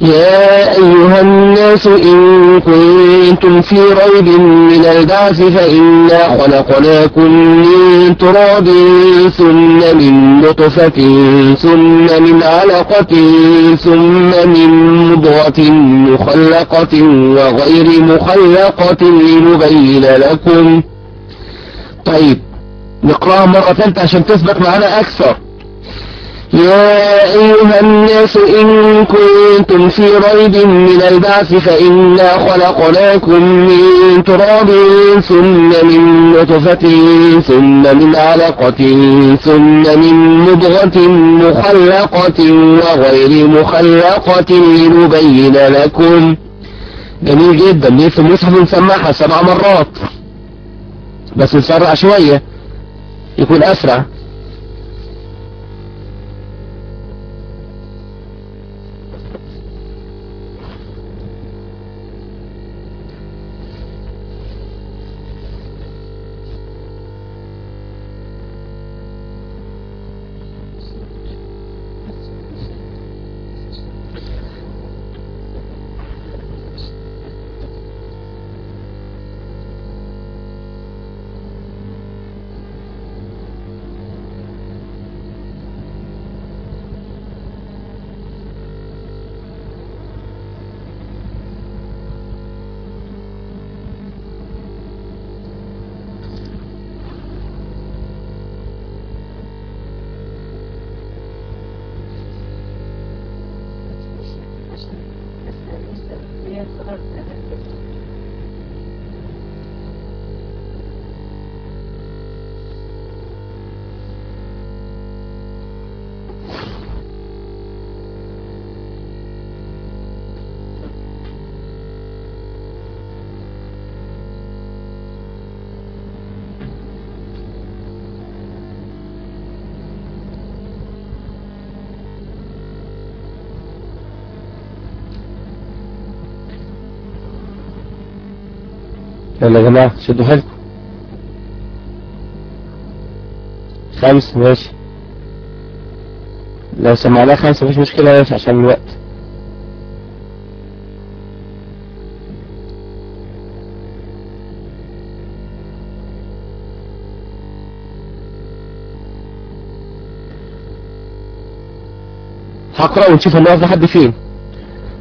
يا أيها الناس إن كنتم في ريب من البعث فإنا خلقناكم من تراب ثم من نطفة ثم من علقة ثم من مضغة مخلقة وغير مخلقة لنبين لكم. طيب نقرأها مرة ثالثة عشان تثبت معنا أكثر. يا أيها الناس إن كنتم في ريب من البعث فإنا خلقناكم من تراب ثم من نطفة ثم من علقة ثم من مضغة مخلقة وغير مخلقة لنبين لكم. جميل جدا دي في المصحف نسمعها سبع مرات. بس نسرع شوية يكون أسرع. جماعة شدوا حيلكم. خمس ماشي. لو سمعناه خمسة مفيش مشكلة ماشي عشان الوقت. هقرأ ونشوف هنقف لحد فين.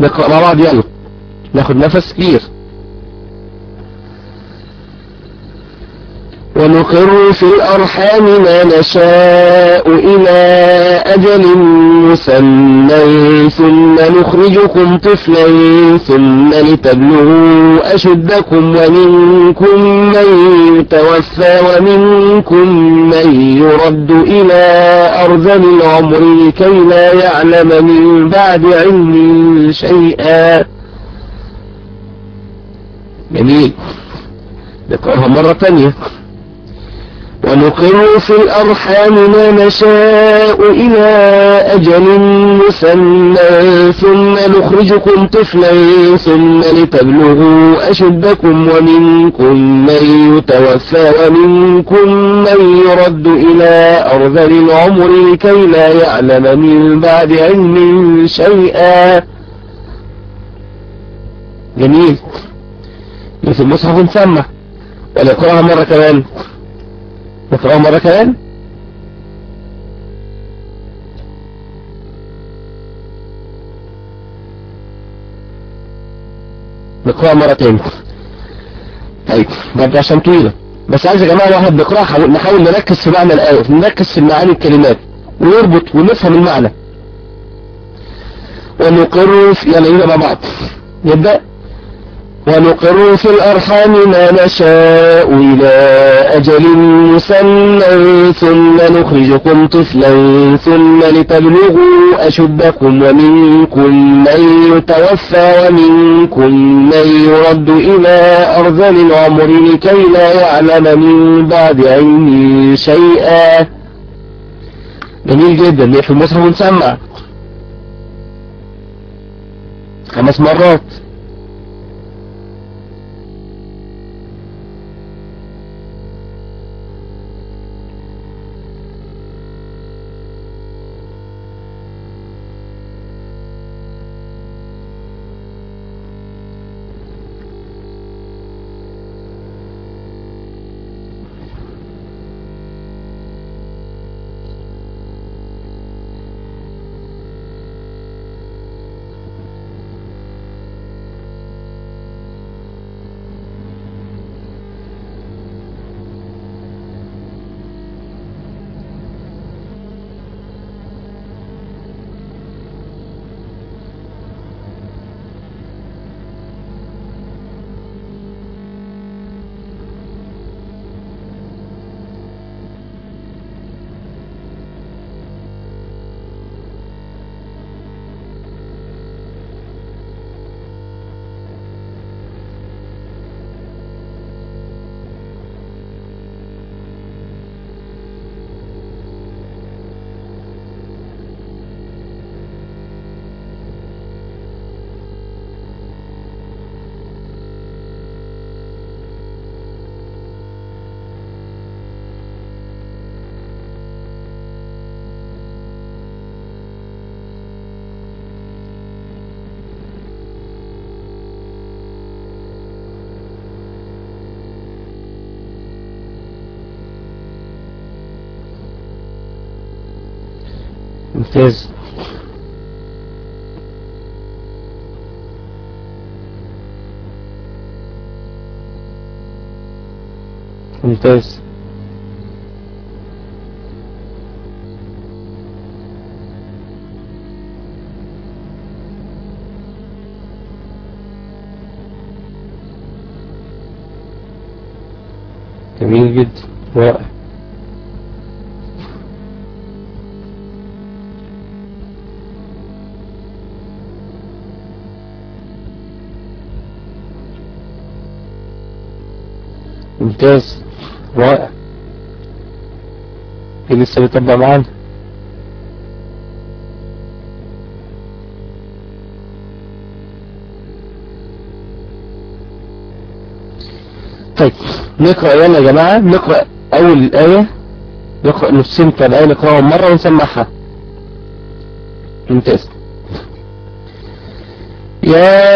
نقرأ بعض يلا ناخد نفس كبير. ونقر في الأرحام ما نشاء إلى أجل مسمى ثم نخرجكم طفلا ثم لتبلغوا أشدكم ومنكم من يتوفى ومنكم من يرد إلى أرذل العمر لكي لا يعلم من بعد علم شيئا. جميل. نقرأها مرة ثانية ونقر في الأرحام ما نشاء إلى أجل مسمى. ثم نخرجكم طفلا ثم لتبلغوا أشدكم ومنكم من يتوفى ومنكم من يرد إلى أرذل العمر لكي لا يعلم من بعد علم شيئا. جميل. في المصحف نسمى ونقرأها مرة كمان. نقرأه مرة كمان نقرأه مرتين. أيوه برضه عشان طويلة. بس عايز يا جماعة واحد بيقرأها حاول- نحاول نركز في معنى الآية نركز في معاني الكلمات ونربط ونفهم المعنى. ونقر في يعني مع بعض. نبدأ ونقر في الأرحام ما نشاء إلى أجل مسمى ثم نخرجكم طفلا ثم لتبلغوا أشدكم ومنكم من يتوفى ومنكم من يرد إلى أرذل العمر لكي لا يعلم من بعد علم شيئا جميل جدا ليه في المصحف ونسمع خمس مرات ممتاز. ممتاز. جميل جدا. رائع. ممتاز. رائع. إيه لسه بيطبق معانا؟ طيب نقرأ يلا يا جماعة. نقرأ أول الآية نقرأ نفسين بتاع الآية نقرأهم مرة ونسمعها. ممتاز. يا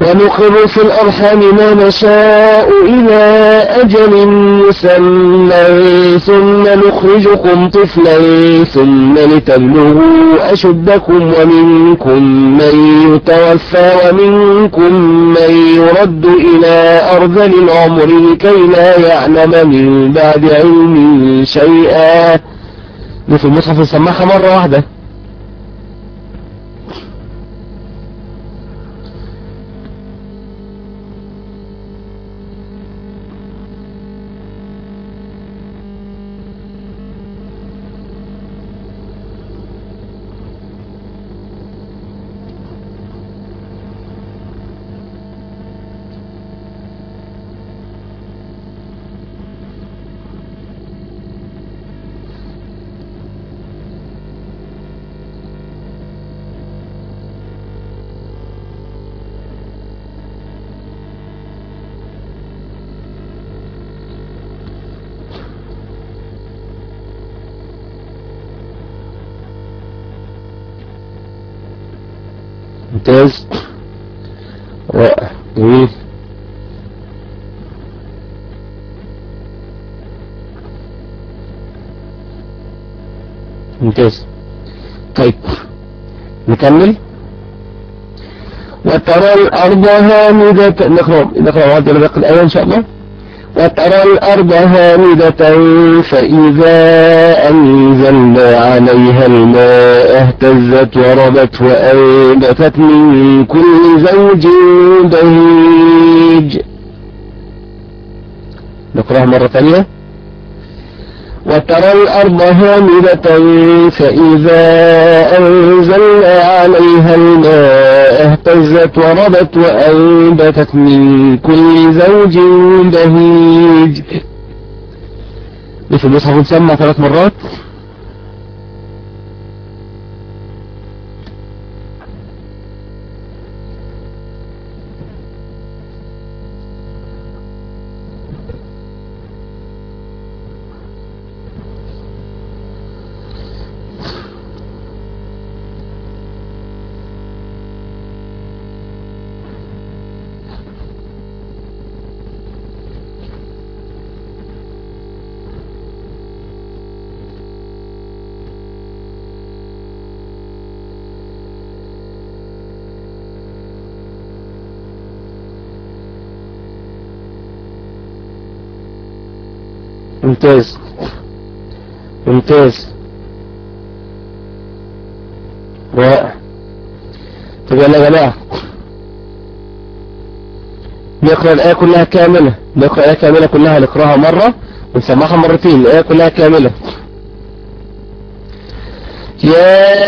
ونقر في الأرحام ما نشاء إلى أجل مسمى ثم نخرجكم طفلا ثم لتبلغوا أشدكم ومنكم من يتوفى ومنكم من يرد إلى أرذل العمر لكي لا يعلم من بعد علم شيئا. في المصحف نسمعها مرة واحدة. ممتاز رائع جميل ممتاز. طيب نكمل. وترى الأرض هامدة. نقرأ نقرأ هذا باقي الآية إن شاء الله. وترى الأرض هامدة فإذا أنزلنا عليها الماء اهتزت وربت وأنبتت من كل زوج بهيج. نقرأها مرة ثانية. وترى الأرض هامدة فإذا أنزلنا عليها الماء اهتزت وربت وأنبتت من كل زوج بهيج. في المصحف نسمع ثلاث مرات؟ ممتاز. ممتاز. رائع. طب يلا يا جماعة. نقرأ الآية كلها كاملة. نقرأ الآية كاملة كلها نقرأها مرة ونسمعها مرتين. الآية كلها كاملة يا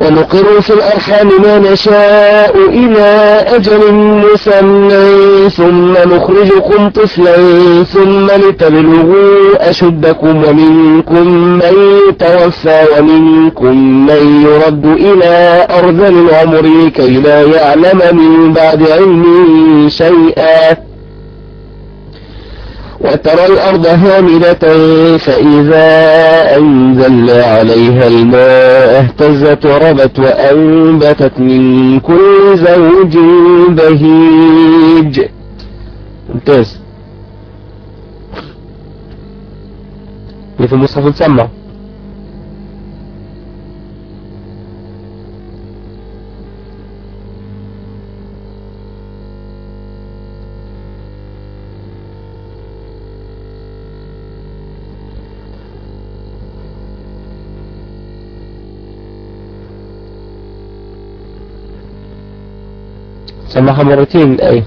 ونقر في الأرحام ما نشاء إلى أجل مسمى ثم نخرجكم طفلا ثم لتبلغوا أشدكم ومنكم من يتوفى ومنكم من يرد إلى أرض العمر كي لا يعلم من بعد علم شيئا. وترى الأرض هامدة فإذا أنزلنا عليها الماء اهتزت وربت وأنبتت من كل زوج بهيج. ممتاز. في المصحف نسمع سمعها مرتين الآية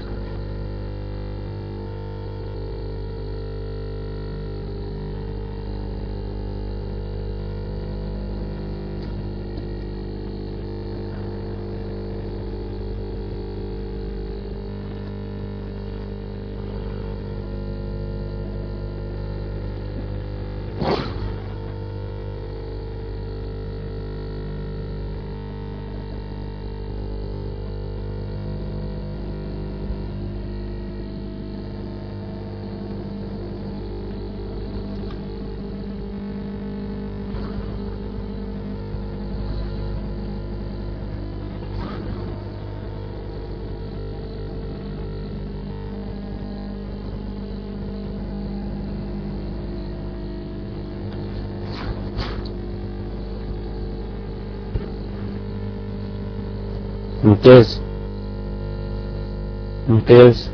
ممتاز ممتاز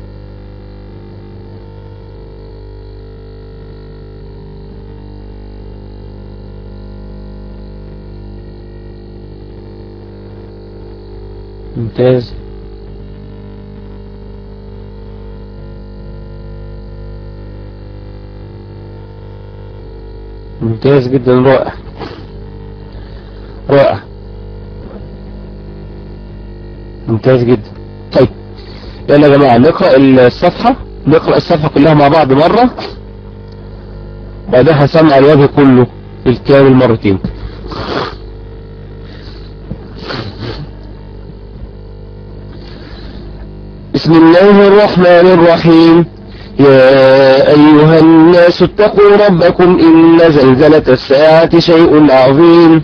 ممتاز ممتاز جدا رائع رائع ممتاز جدا. طيب يلا يا جماعة نقرأ الصفحة نقرأ الصفحة كلها مع بعض مرة. بعدها سمع الوجه كله الكامل مرتين بسم الله الرحمن الرحيم. يا أيها الناس اتقوا ربكم إن زلزلة الساعة شيء عظيم.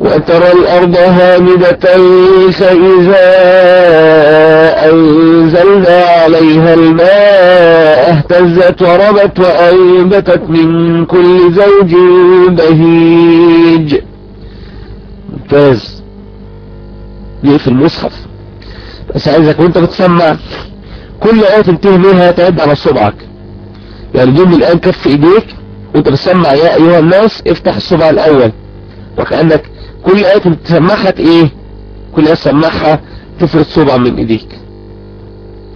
وترى الأرض هامدة فإذا أنزلنا عليها الماء اهتزت وربت وأنبتت من كل زوج بهيج. ممتاز. دي في المصحف. بس عايزك وانت بتسمع كل آية تنتهي منها تعد على صبعك. يعني جيب الآن كف إيديك وانت بتسمع يا أيها الناس افتح الصبع الأول. وكأنك كل آية تسمعها إيه؟ كل آية تسمعها تفرد صبع من إيديك.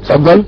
اتفضل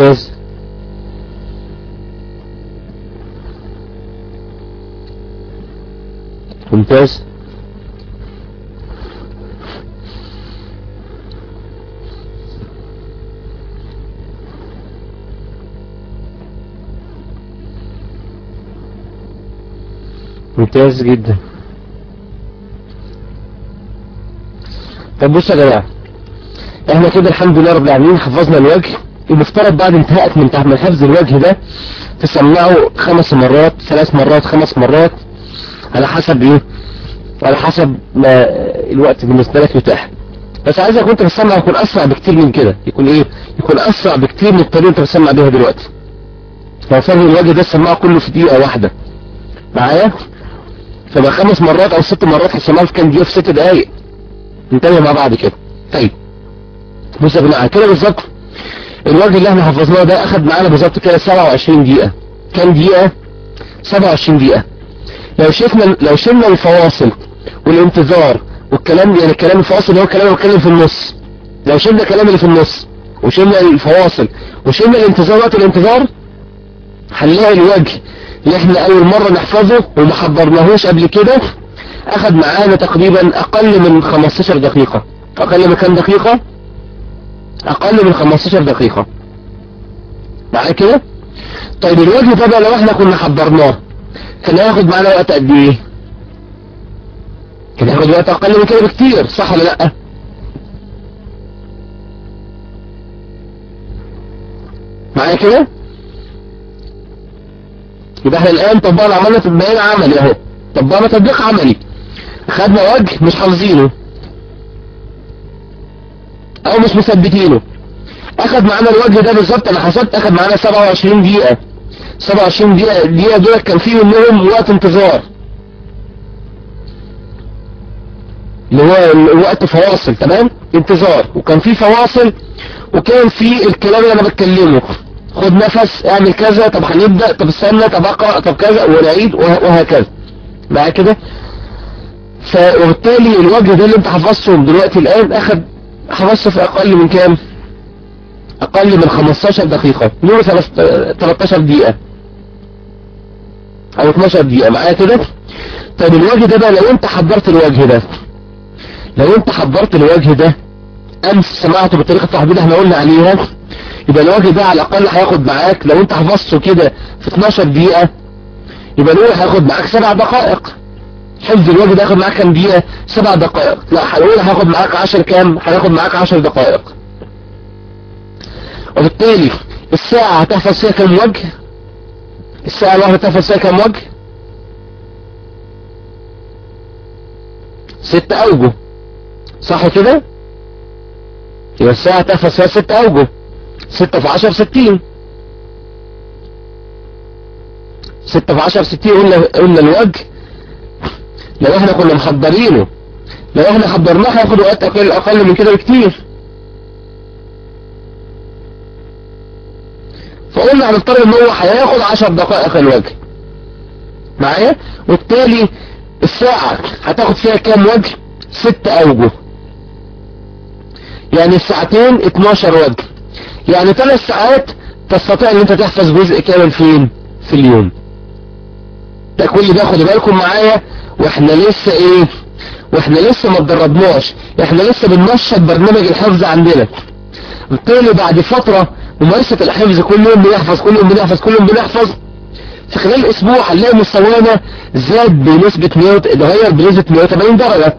ممتاز ممتاز ممتاز جدا طب بصوا يا جماعة. إحنا كده الحمد لله رب العالمين حفظنا الوجه. المفترض بعد انتهاءك من من حفظ الوجه ده تسمعه خمس مرات ثلاث مرات خمس مرات على حسب إيه؟ على حسب ما الوقت بالنسبة لك يتاح بس عايزك وانت بتسمع يكون أسرع بكتير من كده. يكون إيه؟ يكون أسرع بكتير من الطريقة اللي أنت بتسمع بيها دلوقتي. لو فاهم الوجه ده السماعه كله في دقيقة واحدة. معايا؟ فبقى خمس مرات أو ست مرات هتسمعها في كام دقيقة؟ في ست دقايق. ننتبه مع بعض كده. طيب. بص يا جماعة كده بالظبط الوجه اللي إحنا حفظناه ده اخد معانا بالظبط كده 27 دقيقة. كام دقيقة؟ 27 دقيقة. لو شفنا لو شلنا الفواصل والانتظار والكلام يعني الكلام الفواصل اللي هو الكلام اللي بتكلم في النص. لو شلنا الكلام اللي في النص وشلنا الفواصل وشلنا الانتظار وقت الانتظار هنلاقي الوجه اللي إحنا أول مرة نحفظه وما حضرناهوش قبل كده اخد معانا تقريبا أقل من 15 دقيقة. أقل من كام دقيقة؟ أقل من 15 دقيقة. معايا كده؟ طيب الوجه ده بقى لو إحنا كنا حضرناه كان هياخد معانا وقت قد إيه؟ كان هياخد وقت أقل من كده بكتير صح ولا لأ؟ معايا كده؟ يبقى إحنا الآن طبقنا عملنا تطبيقين عملي أهو. طبقنا تطبيق عملي. خدنا وجه مش حافظينه. أو مش مثبتينه. اخد معانا الوجه ده بالظبط أنا حسبت اخد معانا 27 دقيقة. 27 دقيقة دقيقة دول كان فيه منهم وقت انتظار. اللي هو وقت فواصل تمام؟ انتظار. وكان فيه فواصل وكان فيه الكلام اللي أنا بتكلمه. خد نفس اعمل كذا طب هنبدأ طب استنى طب أقرأ طب كذا ونعيد وهكذا. بقى كده؟ فبالتالي الوجه ده اللي أنت حفظته دلوقتي الآن اخد حفظته في أقل من كام؟ أقل من 15 دقيقة. نور 13 دقيقة. أو 12 دقيقة. معايا كده؟ طيب الوجه ده لو أنت حضرت الوجه ده لو أنت حضرت الوجه ده امس سمعته بطريقة التحضير إحنا قلنا عليها يبقى الوجه ده على الأقل هياخد معاك لو أنت حفظته كده في 12 دقيقة يبقى الأولى هياخد معاك سبع دقائق. حفظ ده هياخد معاك كام دقيقة؟ سبع دقائق. لا الاولى هياخد معاك 10 كام؟ هياخد معاك 10 دقائق. وبالتالي الساعة هتحفظ فيها كام وجه؟ الساعة الواحدة هتحفظ فيها كام وجه؟ ست أوجه. صح كده؟ يبقى الساعة هتحفظ فيها ست أوجه. ستة في عشر ستين. ستة في عشر ستين قلنا, قلنا الوجه. لو إحنا كنا محضرينه لو إحنا حضرناه هياخد وقت أقل أقل من كده بكتير. فقلنا هنفترض إن هو هياخد عشر دقائق الوجه. معايا؟ وبالتالي الساعة هتاخد فيها كام وجه؟ ست أوجه. يعني الساعتين 12 وجه. يعني ثلاث ساعات تستطيع إن أنت تحفظ جزء كامل فين؟ في اليوم. ده كل ده خدوا بالكم معايا؟ وإحنا لسه إيه؟ وإحنا لسه ما اتدربناش. إحنا لسه بننشط برنامج الحفظ عندنا. بالتالي بعد فترة ممارسة الحفظ كل يوم بنحفظ كل يوم بنحفظ كل يوم بنحفظ. في خلال أسبوع هنلاقي مستوانا زاد بنسبة 100 اتغير بنسبة 180 درجة.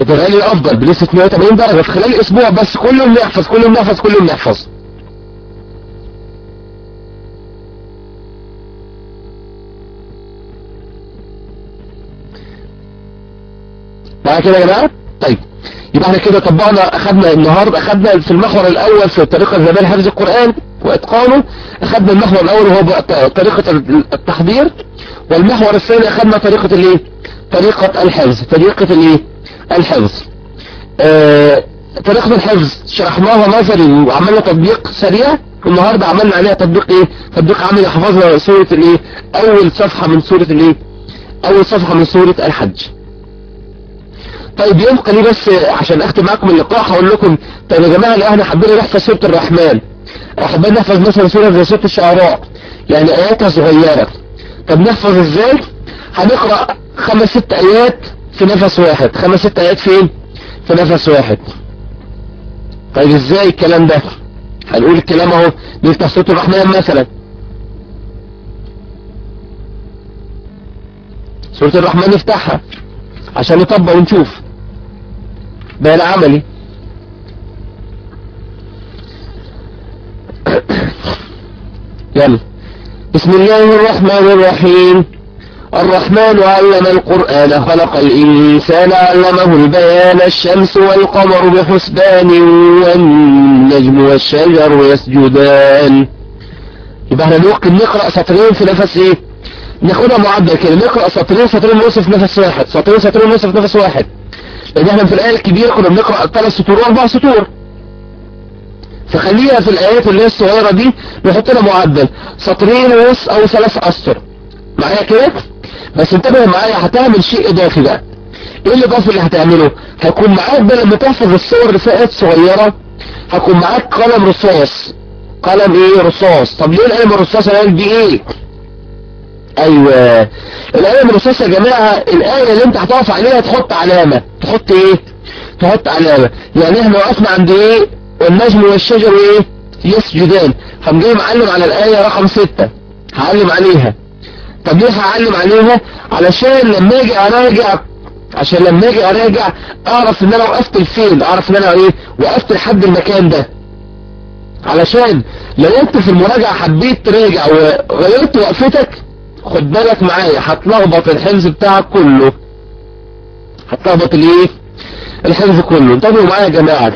اتغير الأفضل بنسبة 180 درجة. في خلال أسبوع بس كل يوم نحفظ كل يوم نحفظ كل يوم نحفظ. معايا كده يا جماعة؟ طيب يبقى إحنا كده طبقنا أخدنا النهارده أخدنا في المحور الأول في طريقة زمان حفظ القرآن وإتقانه أخدنا المحور الأول وهو طريقة التحضير والمحور الثاني أخدنا طريقة الإيه؟ طريقة الحفظ طريقة الإيه؟ الحفظ. آه طريقة الحفظ شرحناها نظري وعملنا تطبيق سريع النهارده عملنا عليها تطبيق إيه؟ تطبيق عملي حفظنا سورة الإيه؟ أول صفحة من سورة الإيه؟ أول صفحة من سورة الحج. طيب يبقى لي بس عشان اختم معاكم اللقاء هقول لكم طيب يا جماعة لو إحنا حابين نحفظ سورة الرحمن. حابين نحفظ مثلا سورة زي سورة الشعراء يعني آياتها صغيرة. طب نحفظ إزاي؟ هنقرأ خمس ست آيات في نفس واحد. خمس ست آيات فين؟ في نفس واحد. طيب إزاي الكلام ده؟ هنقول الكلام أهو نفتح سورة الرحمن مثلا. سورة الرحمن نفتحها عشان نطبق ونشوف. بيان عملي. يلا. بسم الله الرحمن الرحيم. الرحمن علم القرآن خلق الإنسان علمه البيان الشمس والقمر بحسبان والنجم والشجر يسجدان. يبقى إحنا ممكن نقرأ سطرين في نفس إيه؟ ناخدها معدل كده نقرأ سطرين سطرين في نفس واحد سطرين سطرين في نفس واحد. لأن إحنا في الآية الكبيرة كنا بنقرأ ثلاث سطور وأربع سطور. فخليها في الآيات اللي هي الصغيرة دي نحط لها معدل. سطرين ونص أو ثلاث أسطر. معايا كده؟ بس انتبه معايا هتعمل شيء إضافي بقى. إيه الاضافي اللي هتعمله؟ هيكون معاك بقى لما تحفظ الصور رسائل صغيرة هيكون معاك قلم رصاص. قلم إيه؟ رصاص. طب ليه القلم الرصاص أنا دي إيه أيوه. القلم الرصاص يا جماعة الآية اللي أنت هتقف عليها تحط علامة. تحط إيه؟ تحط علامة. يعني إحنا وقفنا عند إيه؟ والنجم والشجر إيه؟ يسجدان. هم جاي معلم على الآية رقم ستة. هعلم عليها. طب ليه هعلم عليها؟ علشان لما أجي اراجع عشان لما أجي اراجع اعرف ان أنا وقفت الفين اعرف ان أنا إيه؟ وقفت لحد المكان ده. علشان لو انت في المراجعة حبيت تراجع وغيرت وقفتك خد بالك معايا هتلخبط الحفظ بتاعك كله. هتلخبط الايه الحفظ كله. انتبهوا معايا يا جماعة.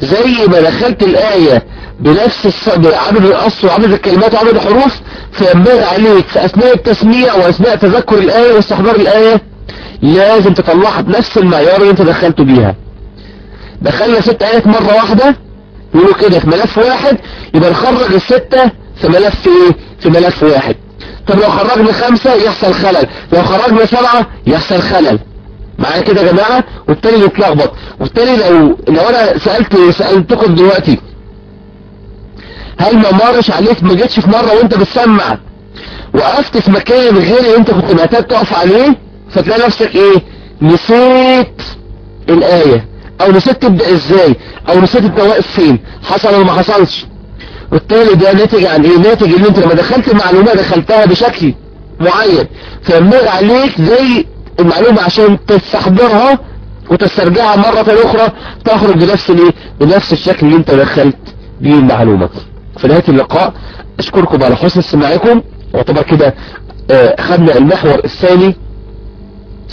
زي ما دخلت الآية بنفس الص... عدد الأصل وعدد الكلمات وعدد الحروف فينبغي عليك في أثناء التسميع وأثناء تذكر الآية واستحضار الآية لازم تطلعها بنفس المعيار اللي انت دخلته بيها. دخلنا ست آيات مرة واحدة يقولوا كده في ملف واحد يبقى نخرج الستة في ملف إيه؟ في ملف واحد. طب لو خرجنا خمسة يحصل خلل. لو خرجنا سبعة يحصل خلل. معايا كده يا جماعة؟ والتاني يتلخبط والتاني لو لو أنا سألت سألتكم دلوقتي هل ما مرش عليك؟ ما جتش في مرة وأنت بتسمع وقفت في مكان غير اللي أنت كنت محتاج تقف عليه فتلاقي نفسك إيه؟ نسيت الآية أو نسيت تبدأ إزاي أو نسيت انت واقف فين حصل ولا ما حصلش. والتالي ده ناتج عن إيه؟ ناتج إن أنت لما دخلت المعلومة دخلتها بشكل معين فينبغي عليك زي المعلومة عشان تستحضرها وتسترجعها مرة أخرى تخرج بنفس الايه بنفس الشكل اللي أنت دخلت بيه المعلومة. في نهاية اللقاء أشكركم على حسن استماعكم. واعتبر كده أخذنا المحور الثاني.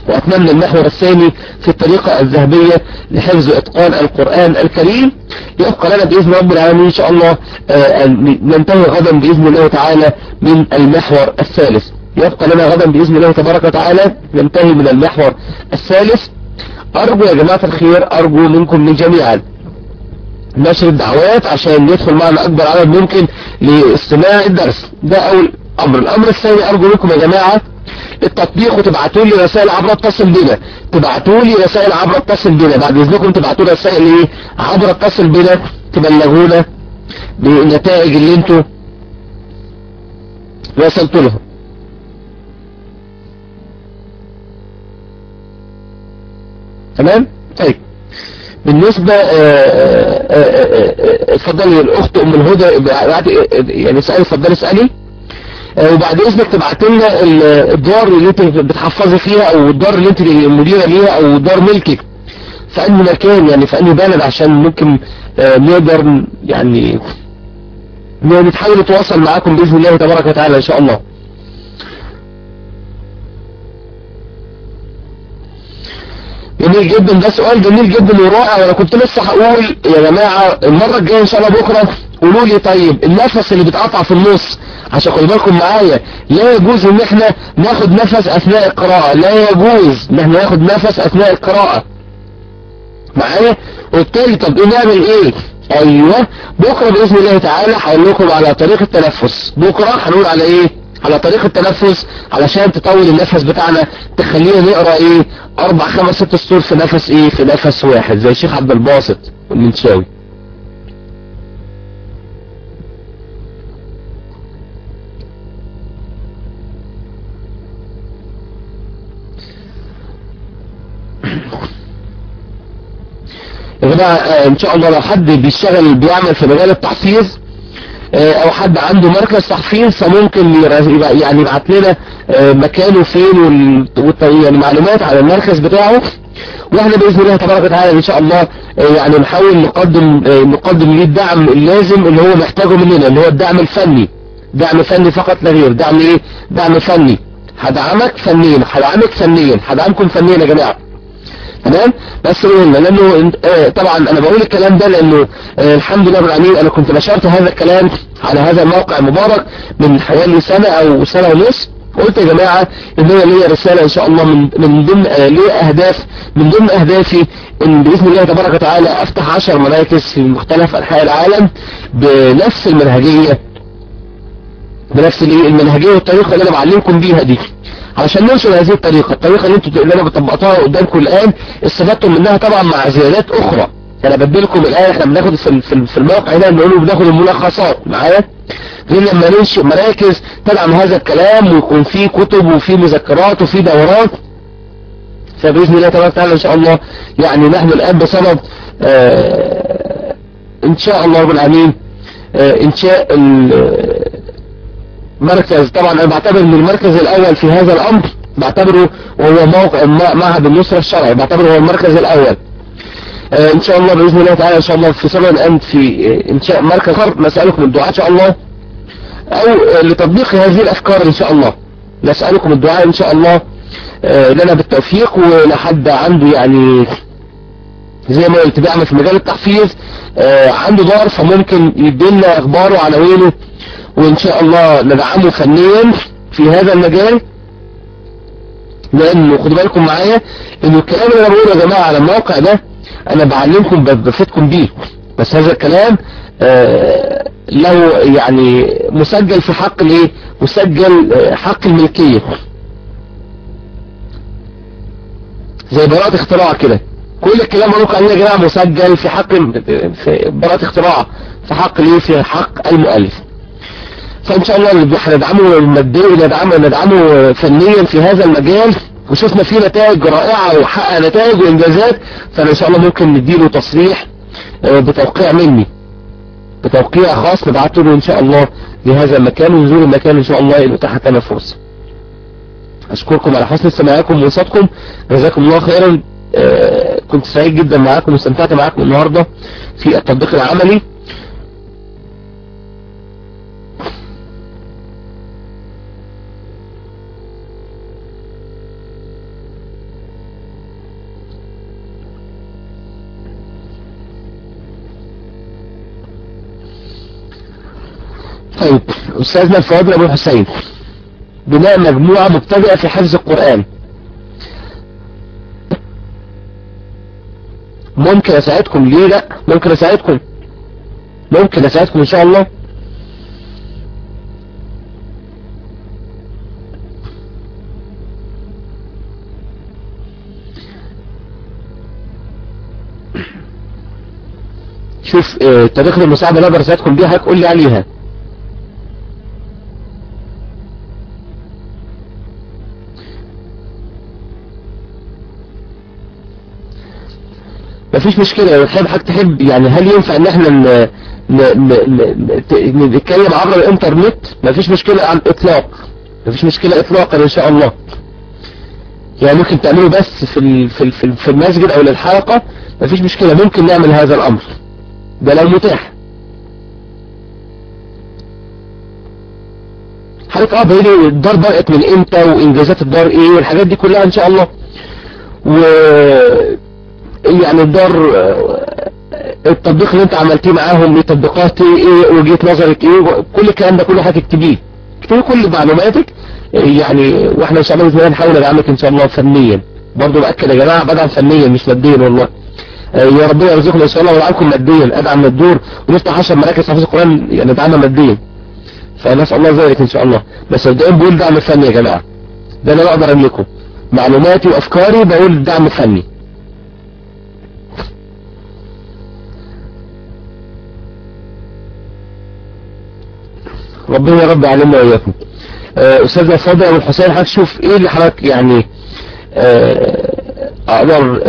وأتممنا المحور الثاني في الطريقة الذهبية لحفظ إتقان القرآن الكريم. يبقى لنا بإذن رب العالمين إن شاء الله ننتهي غدا بإذن الله تعالى من المحور الثالث. يبقى لنا غدا بإذن الله تبارك وتعالى ننتهي من المحور الثالث. أرجو يا جماعة الخير أرجو منكم جميعا نشر الدعوات عشان يدخل معنا أكبر عدد ممكن لاستماع الدرس. ده أول أمر. الأمر الثاني أرجو منكم يا جماعة التطبيق وتبعتوا لي رسائل عبر اتصل بنا تبعتوا لي رسائل عبر اتصل بنا بعد إذنكم تبعتوا لي رسائل إيه؟ عبر اتصل بنا تبلغونا بالنتائج اللي أنتوا وصلتوا لهم. تمام؟ طيب. بالنسبة اتفضلي الأخت أم الهدى يعني اسألي اتفضلي اسألي. وبعد إذنك تبعت لنا الدار اللي انت بتحفظي فيها أو الدار اللي انت مديرة ليها أو دار ملكك. في أنهي مكان يعني في أنهي بلد عشان ممكن نقدر يعني نتحاول نتواصل معاكم بإذن الله تبارك وتعالى إن شاء الله. جميل جدا. ده سؤال جميل جدا ورائع. وأنا كنت لسه هقول يا جماعة المرة الجاية إن شاء الله بكرة قولوا لي طيب النفس اللي بيتقطع في النص عشان خدوا بالكم معايا لا يجوز إن إحنا ناخد نفس أثناء القراءة. لا يجوز إن إحنا ناخد نفس أثناء القراءة. معايا؟ وبالتالي طب إيه نعمل إيه؟ أيوه بكرة بإذن الله تعالى هقول لكم على طريقة التنفس. بكرة هنقول على إيه؟ على طريقة التنفس علشان تطول النفس بتاعنا تخلينا نقرأ إيه؟ أربع خمس ست سطور في نفس إيه؟ في نفس واحد زي الشيخ عبد الباسط والمنشاوي يا جماعة إن شاء الله لو حد بيشتغل بيعمل في مجال التحفيظ أو حد عنده مركز تحفيظ فممكن يعني يبعت لنا مكانه فين يعني معلومات على المركز بتاعه. وإحنا بإذن الله تبارك وتعالى إن شاء الله يعني نحاول نقدم نقدم ليه الدعم اللازم اللي هو محتاجه مننا اللي هو الدعم الفني. دعم فني فقط لا غير. دعم إيه؟ دعم فني. هدعمك فنيا هدعمك فنيا. هدعمكم فنيا يا جماعة. تمام؟ بس قلنا لأنه آه، طبعا أنا بقول الكلام ده لأنه آه، الحمد لله رب العالمين أنا كنت نشرت هذا الكلام على هذا الموقع المبارك من حوالي سنة أو سنة ونص. قلت يا جماعة إن هي ليا رسالة إن شاء الله من من ضمن آه، ليا أهداف من ضمن أهدافي إن بإذن الله تبارك وتعالى أفتح 10 مراكز في مختلف أنحاء العالم بنفس المنهجية بنفس المنهجية والطريقة اللي أنا بعلمكم بيها دي. علشان ننشر هذه الطريقة. الطريقة اللي أنتوا اللي أنا طبقتها قدامكم الآن استفدتم منها طبعا مع زيادات أخرى. أنا بديلكم الآن إحنا بناخد في في الموقع هنا بنقول بناخد الملخصات. معايا؟ غير لما ننشئ مراكز تدعم هذا الكلام ويكون فيه كتب وفيه مذكرات وفيه دورات. فبإذن الله تبارك وتعالى إن شاء الله يعني نحن الآن بصدد آه إن شاء الله رب العالمين آه إنشاء مركز. طبعا أنا بعتبر إن المركز الأول في هذا الأمر بعتبره وهو موقع معهد النصرة الشرعي بعتبره هو المركز الأول. آه إن شاء الله بإذن الله تعالى إن شاء الله في صدد الان في انشاء مركز اخر نسألكم الدعاء إن شاء الله. أو لتطبيق هذه الأفكار إن شاء الله. نسألكم الدعاء إن شاء الله. آه لنا بالتوفيق ولحد عنده يعني زي ما قلت بيعمل في مجال التحفيظ. آه عنده دار فممكن يدينا إخباره عناوينه وإن شاء الله ندعمه فنيا في هذا المجال لأنه خدوا بالكم معايا إنه الكلام اللي أنا بقوله يا جماعة على الموقع ده أنا بعلمكم بفيدكم بيه بس هذا الكلام آه له يعني مسجل في حق الإيه؟ مسجل آه حق الملكية. زي براءة اختراع كده. كل الكلام اللي عليه يا جماعة مسجل في حق براءة اختراع في حق الإيه؟ في حق المؤلف. فإن شاء الله هندعمه ماديا ندعمه ندعمه فنيا في هذا المجال. وشفنا فيه نتائج رائعة وحقق نتائج وإنجازات. فأنا إن شاء الله ممكن نديله تصريح بتوقيع مني. بتوقيع خاص نبعته له إن شاء الله لهذا المكان ونزور المكان إن شاء الله ان اتاحت لنا فرصة. أشكركم على حسن استماعكم وانصاتكم جزاكم الله خيرا. كنت سعيد جدا معاكم واستمتعت معاكم النهاردة في التطبيق العملي. طيب أستاذنا الفاضل أبو الحسين بناء مجموعة مبتدئة في حفظ القرآن. ممكن أساعدكم ليه لأ؟ ممكن أساعدكم؟ ممكن أساعدكم إن شاء الله؟ شوف آه طريقة المساعدة اللي أقدر أساعدكم بيها هتقول لي عليها. مفيش مشكلة. لو تحب حضرتك تحب يعني هل ينفع إن إحنا. نتكلم عبر الإنترنت؟ مفيش مشكلة على الاطلاق مفيش مشكلة اطلاقا إن شاء الله. يعني ممكن تعملوا بس في. في ال... في المسجد أو للحلقة. مفيش مشكلة ممكن نعمل هذا الأمر. ده لو متاح. حضرتك آه بيقولي الدار بدأت من إمتى؟ وإنجازات الدار إيه؟ والحاجات دي كلها إن شاء الله. و يعني الدار التطبيق اللي انت عملتيه معاهم إيه تطبيقات إيه وجهة نظرك إيه كل الكلام ده كله هتكتبيه اكتبي كل معلوماتك يعني وإحنا ان شاء الله نحاول ندعمك ان شاء الله فنيا. برضه بأكد يا جماعة بدعم فنيا مش ماديا والله. يا ربنا يرزقنا ان شاء الله ويدعمكم ماديا. ادعم الدور ونفتح 10 مراكز حفظ القرآن يعني ندعمها ماديا. فنسأل الله ذلك إن شاء الله. بس مبدئيا بقول دعم فني يا جماعة. ده أنا أقدر أملكه. معلوماتي وأفكاري بقول دعم فني. ربنا يا رب يعلمنا وإياكم. أستاذنا فاضل أبو الحسين حضرتك شوف إيه اللي حضرتك يعني أقدر